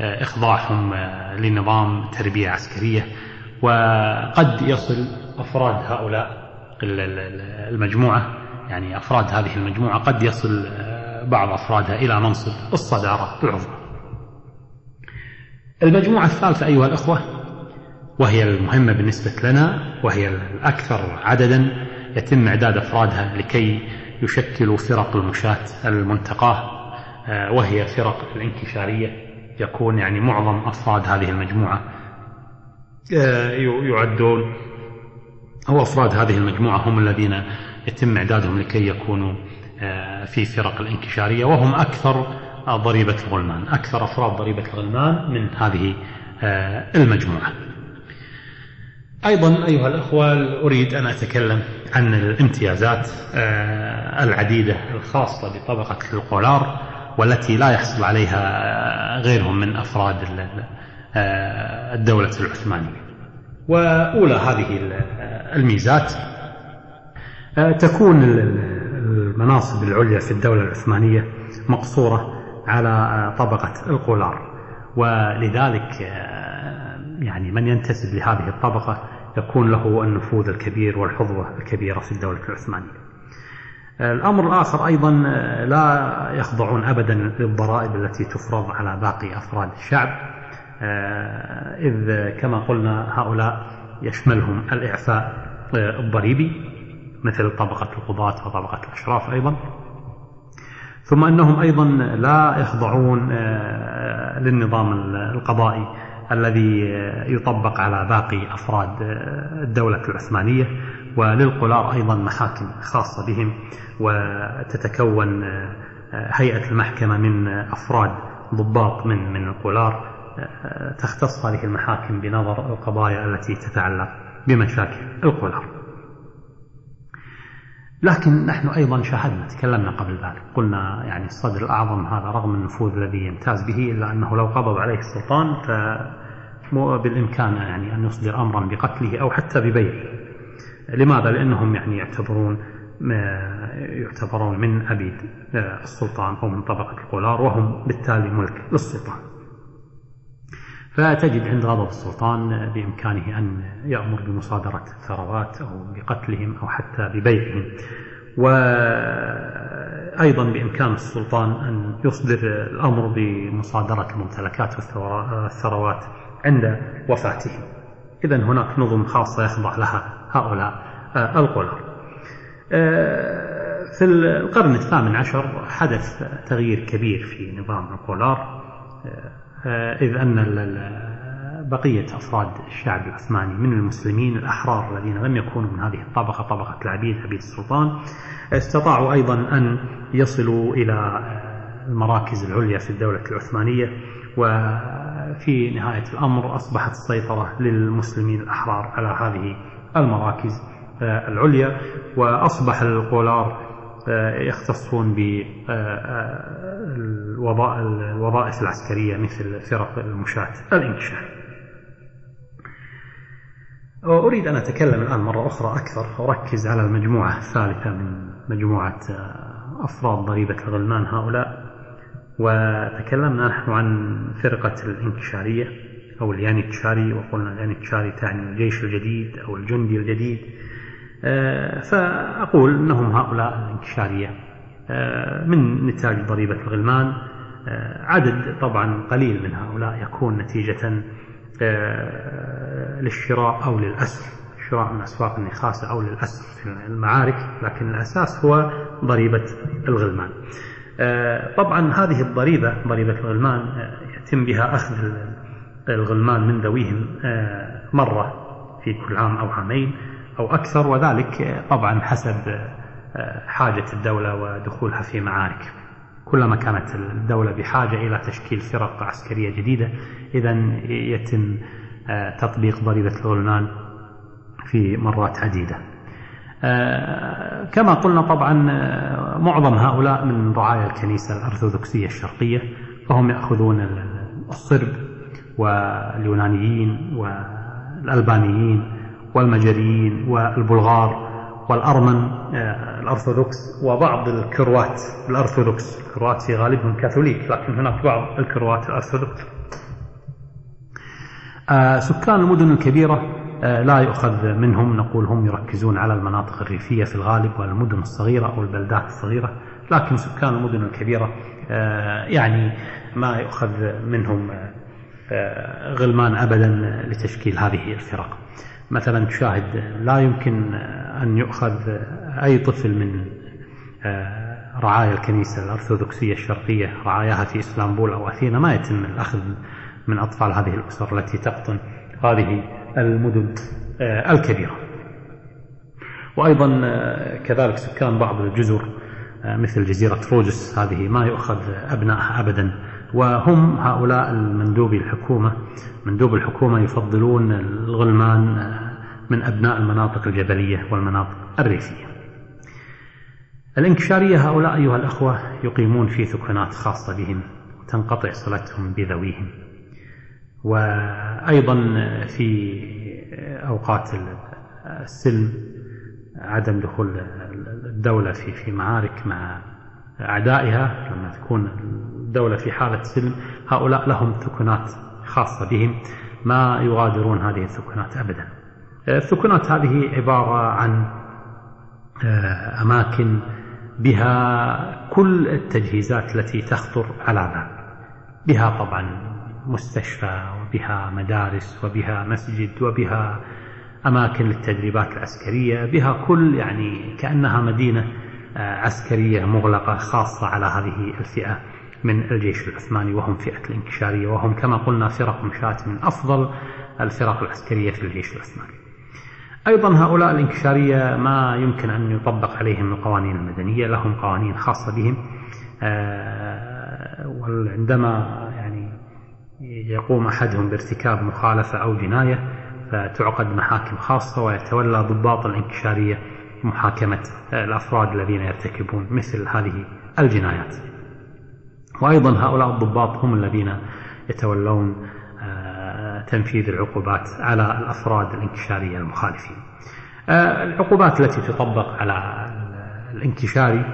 Speaker 2: إخضاعهم لنظام تربية عسكرية. وقد يصل أفراد هؤلاء المجموعة يعني أفراد هذه المجموعة قد يصل بعض أفرادها إلى منصب الصدارة العظمى. المجموعة الثالثة أيها الأخوة وهي المهمة بالنسبة لنا وهي الأكثر عددا يتم إعداد أفرادها لكي يشكلوا فرق المشاة المنتقاة. آه، وهي فرق الانكشارية يكون يعني معظم أفراد هذه المجموعة آه، يعدون. أو أفراد هذه المجموعة هم الذين يتم إعدادهم لكي يكونوا آه، في فرق الانكشارية وهم أكثر ضريبة الغلمان أكثر أفراد ضريبة الغلمان من هذه المجموعة. أيضا أيها الأخوة أريد أن أتكلم عن الامتيازات آه، العديدة الخاصة بطبقة القولار. والتي لا يحصل عليها غيرهم من أفراد الدولة العثمانية. وأولى هذه الميزات تكون المناصب العليا في الدولة العثمانية مقصورة على طبقة القولار. ولذلك يعني من ينتسب لهذه الطبقة يكون له النفوذ الكبير والحظوة الكبيرة في الدولة العثمانية. الأمر الآخر أيضا لا يخضعون أبدا للضرائب التي تفرض على باقي أفراد الشعب. إذ كما قلنا هؤلاء يشملهم الإعفاء الضريبي مثل طبقة القضاة وطبقة الأشراف أيضا. ثم أنهم أيضا لا يخضعون آه، للنظام القضائي الذي يطبق على باقي أفراد آه، الدولة العثمانية. وللقلار أيضا محاكم خاصة بهم وتتكون آه، هيئة المحكمة من أفراد ضباط من من القلار تختص هذه المحاكم بنظر القضايا التي تتعلق بمشاكل القلار. لكن نحن أيضا شاهدنا تكلمنا قبل ذلك قلنا يعني الصدر الأعظم هذا رغم النفوذ الذي يمتاز به إلا أنه لو قبض عليه السلطان ف بالإمكان يعني أن يصدر أمرا بقتله أو حتى ببيعه. لماذا؟ لأنهم يعني يعتبرون يعتبرون من أبيد السلطان أو من طبقة القلار وهم بالتالي ملك للسلطان. فتجد عند غضب السلطان بإمكانه أن يأمر بمصادرة الثروات أو بقتلهم أو حتى ببيعهم. وأيضا بإمكان السلطان أن يصدر الأمر بمصادرة الممتلكات والثروات عند وفاتهم. إذا هناك نظم خاصة يخضع لها هؤلاء القلر في القرن الثامن عشر حدث تغيير كبير في نظام القولار آه، إذ أن بقية أفراد الشعب العثماني من المسلمين الأحرار الذين لم يكونوا من هذه الطبقة طبقة العبيد عبيد السلطان استطاعوا أيضا أن يصلوا إلى آه، المراكز العليا في الدولة العثمانية وفي نهاية الأمر أصبحت السيطرة للمسلمين الأحرار على هذه المراكز آه، العليا وأصبح القولار يختصون بالوظائف العسكرية مثل فرق المشاة الإنكشاف. وأريد أن أتكلم الآن مرة أخرى أكثر وأركز على المجموعة الثالثة من مجموعة أفراد ضريبة الغلمان هؤلاء وتكلمنا نحن عن فرقة الإنكشارية. أو اليانيتشاري وقلنا اليانيتشاري تعني الجيش الجديد أو الجندي الجديد. آه، فأقول أنهم هؤلاء الانكشارية آه، من نتاج ضريبة الغلمان. آه، عدد طبعا قليل من هؤلاء يكون نتيجة للشراء أو للأسر. شراء من أسواق النخاسة أو للأسر في المعارك لكن الأساس هو ضريبة الغلمان. طبعا هذه الضريبة ضريبة الغلمان يتم بها أخذ الغلمان من ذويهم مرة في كل عام أو عامين أو أكثر وذلك طبعا حسب آه، حاجة الدولة ودخولها في معارك. كلما كانت الدولة بحاجة إلى تشكيل فرق عسكرية جديدة إذا يتم آه، تطبيق ضريبة الغلمان في مرات عديدة. آه، كما قلنا طبعا معظم هؤلاء من رعايا الكنيسة الأرثوذكسية الشرقية فهم يأخذون الصرب واليونانيين والألبانيين والمجريين والبلغار والأرمن آه، الأرثوذكس وبعض الكروات الأرثوذكس الكروات في غالبهم كاثوليك لكن هناك بعض الكروات الأرثوذكس. آه، سكان المدن الكبيرة آه، لا يؤخذ منهم نقول هم يركزون على المناطق الريفية في الغالب والمدن الصغيرة أو البلدات الصغيرة لكن سكان المدن الكبيرة يعني ما يؤخذ منهم غلمان أبدا لتشكيل هذه الفرق. مثلا تشاهد لا يمكن أن يؤخذ أي طفل من آه، رعايا الكنيسة الأرثوذكسية الشرقية رعاياها في إسلامبول أو أثينا ما يتم الأخذ من أطفال هذه الأسر التي تقطن هذه المدن آه، الكبيرة. وأيضا آه، كذلك سكان بعض الجزر مثل جزيرة روجس هذه ما يؤخذ أبنائها أبدا وهم هؤلاء المندوبي الحكومة مندوب الحكومة يفضلون الغلمان من أبناء المناطق الجبلية والمناطق الريفية. الانكشارية هؤلاء أيها الأخوة يقيمون في ثكنات خاصة بهم تنقطع صلتهم بذويهم. وأيضا في أوقات السلم عدم دخول الدولة في في معارك مع أعدائها لما تكون الدولة في حالة سلم هؤلاء لهم ثكنات خاصة بهم. ما يغادرون هذه الثكنات أبدا. الثكنات هذه عبارة عن آه، أماكن بها كل التجهيزات التي تخطر على بال. بها طبعا مستشفى وبها مدارس وبها مسجد وبها أماكن للتدريبات العسكرية. بها كل يعني كأنها مدينة آه، عسكرية مغلقة خاصة على هذه الفئة. من الجيش العثماني وهم فئة الانكشارية وهم كما قلنا فرق مشاة من أفضل الفرق العسكرية في الجيش العثماني. أيضا هؤلاء الانكشارية ما يمكن أن يطبق عليهم القوانين المدنية لهم قوانين خاصة بهم. آه، وعندما يعني يقوم أحدهم بارتكاب مخالفة أو جناية فتعقد محاكم خاصة ويتولى ضباط الانكشارية محاكمة الأفراد الذين يرتكبون مثل هذه الجنايات. وأيضا هؤلاء الضباط هم الذين يتولون آه، تنفيذ العقوبات على الأفراد الانكشارية المخالفين. آه، العقوبات التي تطبق على الانكشاري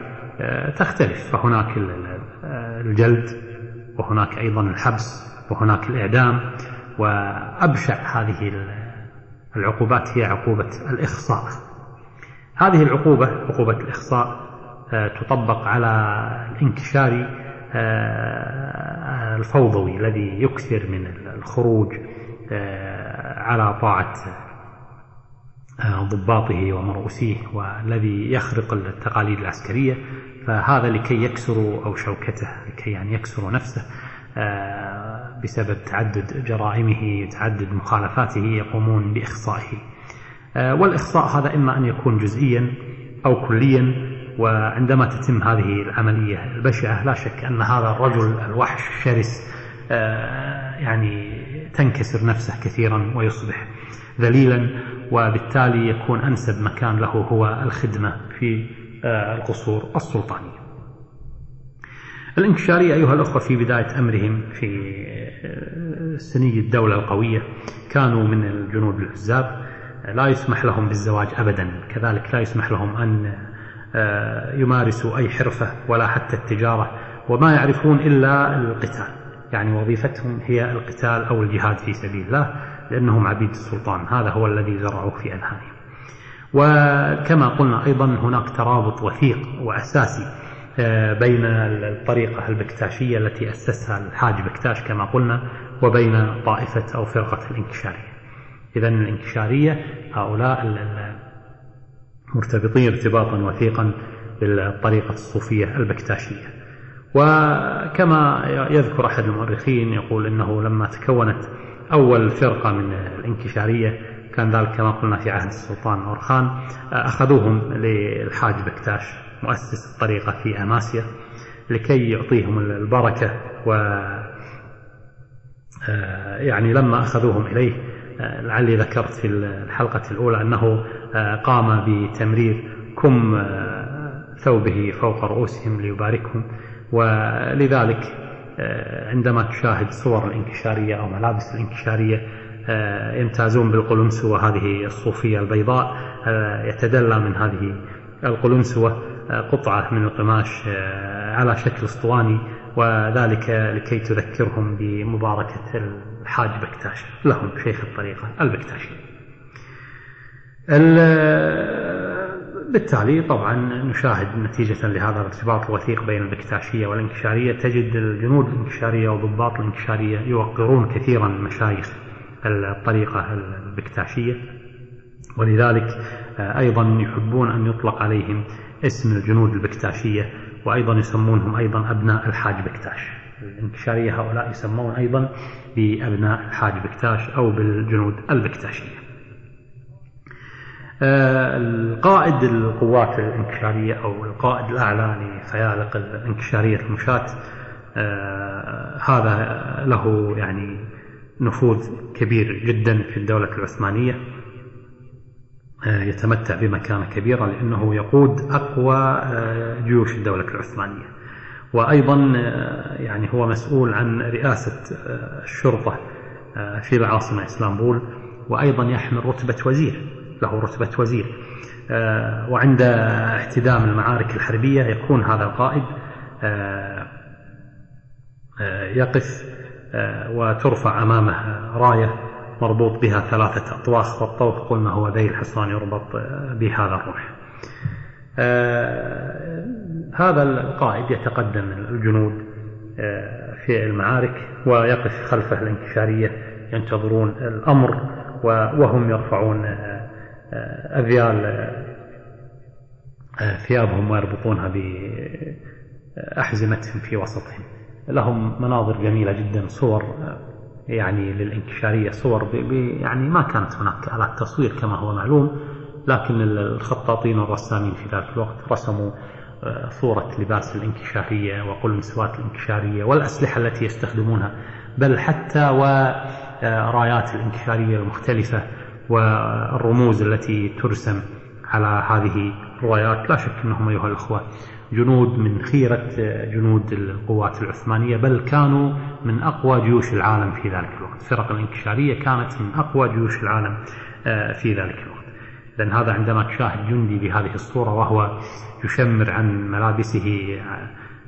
Speaker 2: آه، تختلف. فهناك الجلد وهناك أيضا الحبس وهناك الإعدام. وأبشع هذه العقوبات هي عقوبة الإخصاء. هذه العقوبة عقوبة الإخصاء تطبق على الانكشاري الفوضوي الذي يكثر من الخروج آه، على طاعة آه، ضباطه ومرؤوسيه والذي يخرق التقاليد العسكرية. فهذا لكي يكسروا أو شوكته لكي يعني يكسروا نفسه بسبب تعدد جرائمه تعدد مخالفاته يقومون بإخصائه. والإخصاء هذا إما أن يكون جزئيا أو كليا وعندما تتم هذه العملية البشعة لا شك أن هذا الرجل الوحش الشرس آه، يعني تنكسر نفسه كثيرا ويصبح ذليلا وبالتالي يكون أنسب مكان له هو الخدمة في آه، القصور السلطانية. الانكشارية أيها الأخوة في بداية أمرهم في آه، سني الدولة القوية كانوا من الجنود العزاب لا يسمح لهم بالزواج أبدا كذلك لا يسمح لهم أن يمارسوا أي حرفة ولا حتى التجارة وما يعرفون إلا القتال. يعني وظيفتهم هي القتال أو الجهاد في سبيل الله لأنهم عبيد السلطان. هذا هو الذي زرعوه في أذهانهم. وكما قلنا أيضا هناك ترابط وثيق وأساسي آه، بين الطريقة البكتاشية التي أسسها الحاج بكتاش كما قلنا وبين طائفة أو فرقة الانكشارية. إذا الانكشارية هؤلاء مرتبطين ارتباطا وثيقا بالطريقة الصوفية البكتاشية. وكما يذكر أحد المؤرخين يقول أنه لما تكونت أول فرقة من الانكشارية كان ذلك كما قلنا في عهد السلطان أورخان أخذوهم للحاج بكتاش مؤسس الطريقة في أماسيا لكي يعطيهم البركة و يعني لما أخذوهم إليه لعلي ذكرت في الحلقة الأولى أنه آه، قام بتمرير كم آه، ثوبه فوق رؤوسهم ليباركهم. ولذلك آه، عندما تشاهد صور الانكشارية أو ملابس الانكشارية يمتازون بالقلنسوة هذه الصوفية البيضاء يتدلى من هذه القلنسوة قطعة من القماش على شكل اسطواني وذلك لكي تذكرهم بمباركة الحاج بكتاش لهم شيخ الطريقة البكتاشي بالتالي طبعا نشاهد نتيجة لهذا الارتباط الوثيق بين البكتاشية والانكشارية. تجد الجنود الانكشارية وضباط الانكشارية يوقرون كثيرا مشايخ الطريقة البكتاشية ولذلك أيضا يحبون أن يطلق عليهم اسم الجنود البكتاشية وأيضا يسمونهم أيضا أبناء الحاج بكتاش. الانكشارية هؤلاء يسمون أيضا بأبناء الحاج بكتاش أو بالجنود البكتاشية. آه، القائد القوات الانكشارية أو القائد الأعلى لفيالق الانكشارية المشاة آه، هذا له يعني نفوذ كبير جدا في الدولة العثمانية آه، يتمتع بمكانة كبيرة لأنه يقود أقوى جيوش الدولة العثمانية. وأيضا يعني هو مسؤول عن رئاسة الشرطة في العاصمة إسلامبول وأيضا يحمل رتبة وزير. له رتبة وزير. آه، وعند احتدام المعارك الحربية يكون هذا القائد آه، آه، يقف وترفع أمامه راية مربوط بها ثلاثة أطواخ والطوق قلنا هو ذيل الحصان يربط بهذا الروح. هذا القائد يتقدم الجنود في المعارك ويقف خلف الانكشارية ينتظرون الأمر وهم يرفعون أذيال ثيابهم ويربطونها بأحزمتهم في وسطهم. لهم مناظر جميلة جدا صور يعني للانكشارية صور يعني ما كانت هناك آلات تصوير كما هو معلوم لكن الخطاطين والرسامين في ذلك الوقت رسموا آه، صورة لباس الانكشافية وقلمسوات الانكشارية والأسلحة التي يستخدمونها بل حتى ورايات الانكشارية المختلفة والرموز التي ترسم على هذه الرايات لا شك أنهم أيها الأخوة جنود من خيرة جنود القوات العثمانية بل كانوا من أقوى جيوش العالم في ذلك الوقت. فرق الانكشارية كانت من أقوى جيوش العالم آه، في ذلك الوقت. لأن هذا عندما تشاهد جندي بهذه الصورة وهو يشمر عن ملابسه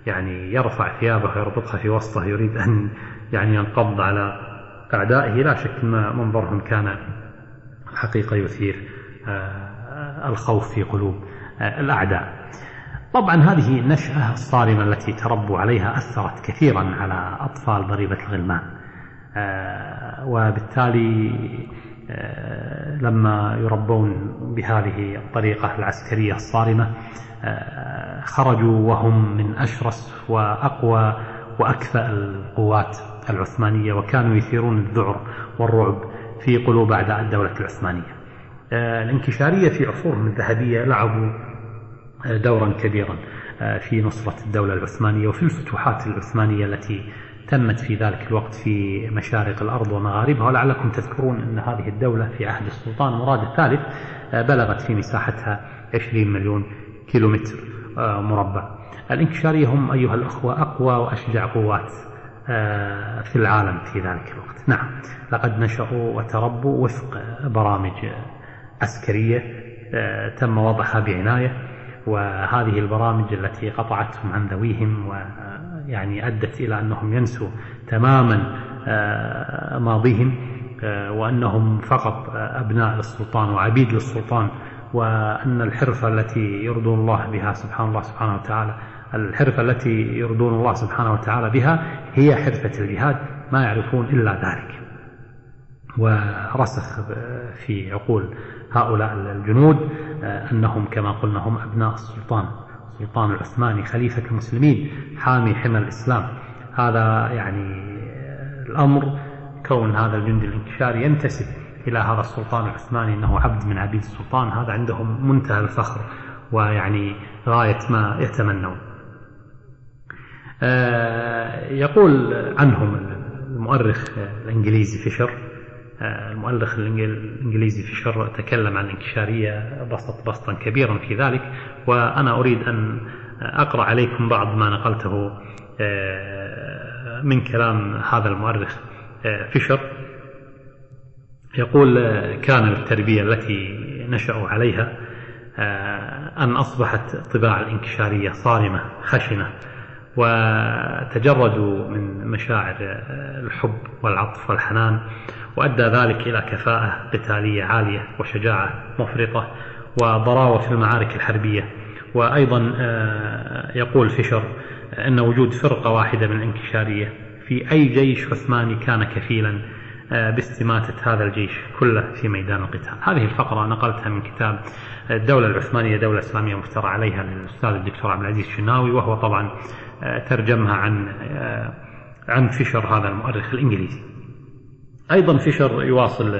Speaker 2: يعني يرفع ثيابه ويربطها في وسطه يريد أن يعني ينقض على أعدائه لا شك أن منظرهم كان حقيقة يثير آه، الخوف في قلوب آه، الأعداء. طبعا هذه النشأة الصارمة التي تربوا عليها أثرت كثيرا على أطفال ضريبة الغلمان. آه، وبالتالي آه، لما يربون بهذه الطريقة العسكرية الصارمة آه، خرجوا وهم من أشرس وأقوى وأكفأ القوات العثمانية وكانوا يثيرون الذعر والرعب. في قلوب أعداء الدولة العثمانية. الانكشارية في عصورهم الذهبية لعبوا دورا كبيرا آه، في نصرة الدولة العثمانية وفي الفتوحات العثمانية التي تمت في ذلك الوقت في مشارق الأرض ومغاربها. ولعلكم تذكرون أن هذه الدولة في عهد السلطان مراد الثالث آه، بلغت في مساحتها 20 مليون كيلومتر آه، مربع. الانكشارية هم أيها الأخوة أقوى وأشجع قوات في العالم في ذلك الوقت. نعم. لقد نشأوا وتربوا وفق برامج عسكرية تم وضعها بعناية وهذه البرامج التي قطعتهم عن ذويهم ويعني أدت إلى أنهم ينسوا تماما آه، ماضيهم آه، وأنهم فقط أبناء للسلطان وعبيد للسلطان وأن الحرفة التي يرضون الله بها سبحان الله سبحانه وتعالى الحرفة التي يرضون الله سبحانه وتعالى بها هي حرفة الجهاد ما يعرفون إلا ذلك. ورسخ في عقول هؤلاء الجنود آه، أنهم كما قلنا هم أبناء السلطان السلطان العثماني خليفة المسلمين حامي حمى الإسلام. هذا يعني الأمر كون هذا الجندي الانكشاري ينتسب إلى هذا السلطان العثماني أنه عبد من عبيد السلطان هذا عندهم منتهى الفخر ويعني غاية ما يتمنون. آه، يقول عنهم المؤرخ الإنجليزي فيشر. آه، المؤرخ الإنجليزي في شر تكلم عن الانكشارية بسط بسطا كبيرا في ذلك وأنا أريد أن أقرأ عليكم بعض ما نقلته آه، من كلام هذا المؤرخ آه، فيشر. يقول كان التربية التي نشأوا عليها أن أصبحت طباع الانكشارية صارمة خشنة وتجردوا من مشاعر الحب والعطف والحنان وأدى ذلك إلى كفاءة قتالية عالية وشجاعة مفرطة وضراوة في المعارك الحربية. وأيضا آه، يقول فيشر أن وجود فرقة واحدة من الانكشارية في أي جيش عثماني كان كفيلا آه، باستماتة هذا الجيش كله في ميدان القتال. هذه الفقرة نقلتها من كتاب الدولة العثمانية دولة إسلامية مفترى عليها للأستاذ الدكتور عبد العزيز الشناوي وهو طبعا ترجمها عن عن فيشر هذا المؤرخ الإنجليزي. أيضا فيشر يواصل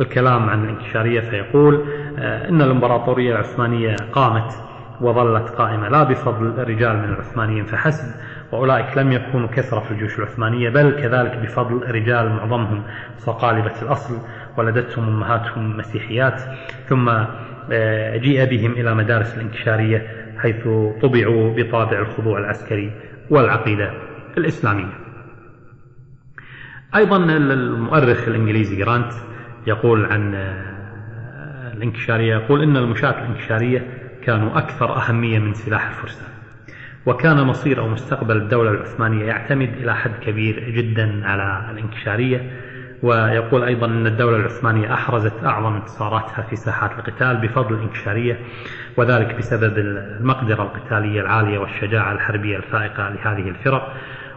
Speaker 2: الكلام عن الانكشارية فيقول آه، إن الإمبراطورية العثمانية قامت وظلت قائمة لا بفضل رجال من العثمانيين فحسب وأولئك لم يكونوا كثرة في الجيوش العثمانية بل كذلك بفضل رجال معظمهم صقالبة الأصل ولدتهم أمهاتهم مسيحيات ثم آه، جيء بهم إلى مدارس الانكشارية حيث طبعوا بطابع الخضوع العسكري والعقيدة الإسلامية. أيضا المؤرخ الإنجليزي جرانت يقول عن آه، الانكشارية يقول إن المشاة الانكشارية كانوا أكثر أهمية من سلاح الفرسان وكان مصير أو مستقبل الدولة العثمانية يعتمد إلى حد كبير جدا على الانكشارية. ويقول أيضا أن الدولة العثمانية أحرزت أعظم انتصاراتها في ساحات القتال بفضل الإنكشارية وذلك بسبب المقدرة القتالية العالية والشجاعة الحربية الفائقة لهذه الفرق.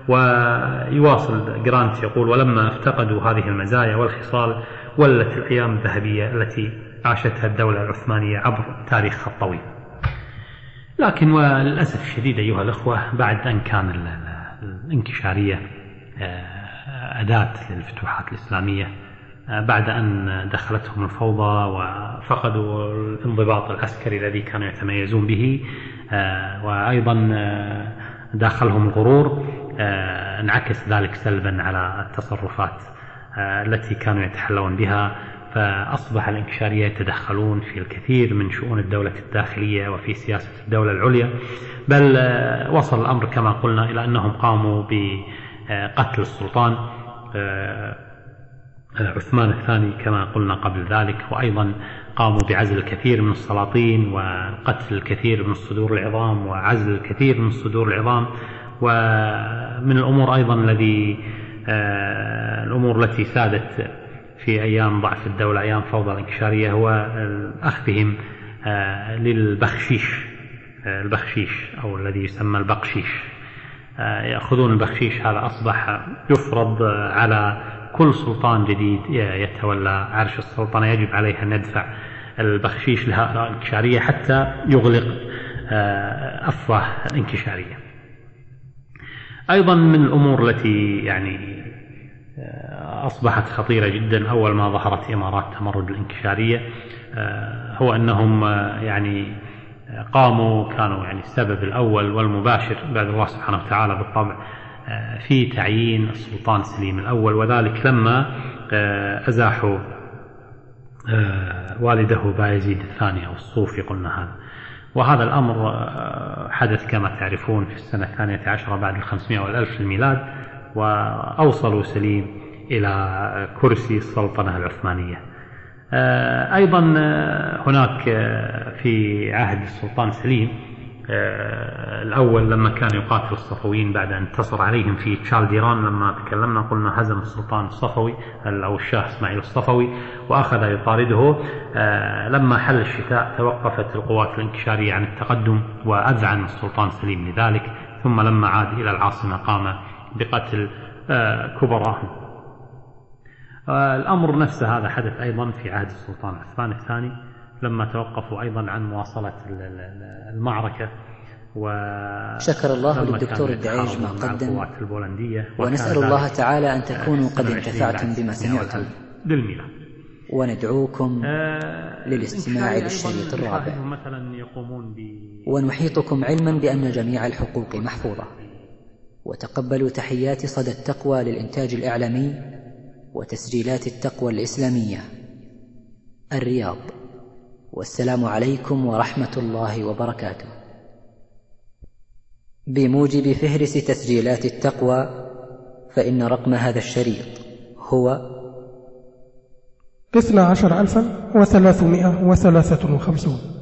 Speaker 2: ويواصل جرانت يقول ولما افتقدوا هذه المزايا والخصال ولت الأيام الذهبية التي عاشتها الدولة العثمانية عبر تاريخها الطويل لكن وللأسف الشديد أيها الأخوة بعد أن كان الانكشارية آه، أداة للفتوحات الإسلامية بعد أن دخلتهم الفوضى وفقدوا الانضباط العسكري الذي كانوا يتميزون به آه، وأيضا داخلهم الغرور انعكس ذلك سلبا على التصرفات التي كانوا يتحلون بها. فأصبح الانكشارية يتدخلون في الكثير من شؤون الدولة الداخلية وفي سياسة الدولة العليا. بل وصل الأمر كما قلنا إلى أنهم قاموا بقتل السلطان آه، عثمان الثاني كما قلنا قبل ذلك وأيضا قاموا بعزل الكثير من السلاطين وقتل الكثير من الصدور العظام وعزل الكثير من الصدور العظام ومن الأمور أيضا الذي آه، الأمور التي سادت في أيام ضعف الدولة أيام فوضى الانكشارية هو أخذهم آه، للبخشيش آه، البخشيش أو الذي يسمى البقشيش. يأخذون البخشيش هذا أصبح يفرض على كل سلطان جديد يتولى عرش السلطنة يجب عليه أن يدفع البخشيش لهؤلاء الانكشارية حتى يغلق أفواه الانكشارية. أيضا من الأمور التي يعني أصبحت خطيرة جدا أول ما ظهرت إمارات تمرد الانكشارية آه، هو أنهم آه، يعني قاموا كانوا يعني السبب الأول والمباشر بعد الله سبحانه وتعالى بالطبع آه، في تعيين السلطان سليم الأول وذلك لما أزاحوا والده بايزيد الثاني أو الصوفي قلنا هذا. وهذا الأمر حدث كما تعرفون في السنة الثانية عشرة بعد الخمسمائة والألف الميلاد وأوصلوا سليم إلى كرسي السلطنة العثمانية. آه، أيضا آه، هناك آه، في عهد السلطان سليم الأول لما كان يقاتل الصفويين بعد أن انتصر عليهم في تشالديران لما تكلمنا قلنا هزم السلطان الصفوي أو الشاه إسماعيل الصفوي وأخذ يطارده. لما حل الشتاء توقفت القوات الانكشارية عن التقدم وأذعن السلطان سليم لذلك ثم لما عاد إلى العاصمة قام بقتل آه، كبراهم. آه، الأمر نفسه هذا حدث أيضا في عهد السلطان عثمان الثاني. لما توقفوا أيضا عن مواصلة المعركة
Speaker 1: و شكر الله للدكتور الدعيج ما قدم ونسأل الله تعالى أن تكونوا قد انتفعتم بما سمعتم
Speaker 2: للميلاد.
Speaker 1: وندعوكم آه للاستماع للشريط الرابع.
Speaker 2: مثلا يقومون ب...
Speaker 1: ونحيطكم علما بأن جميع الحقوق محفوظة. وتقبلوا تحيات صدى التقوى للإنتاج الإعلامي وتسجيلات التقوى الإسلامية. الرياض. والسلام عليكم ورحمة الله وبركاته. بموجب فهرس تسجيلات التقوى فإن رقم هذا الشريط هو
Speaker 3: اثنا عشر ألفا وثلاثمائة وثلاثة وخمسون.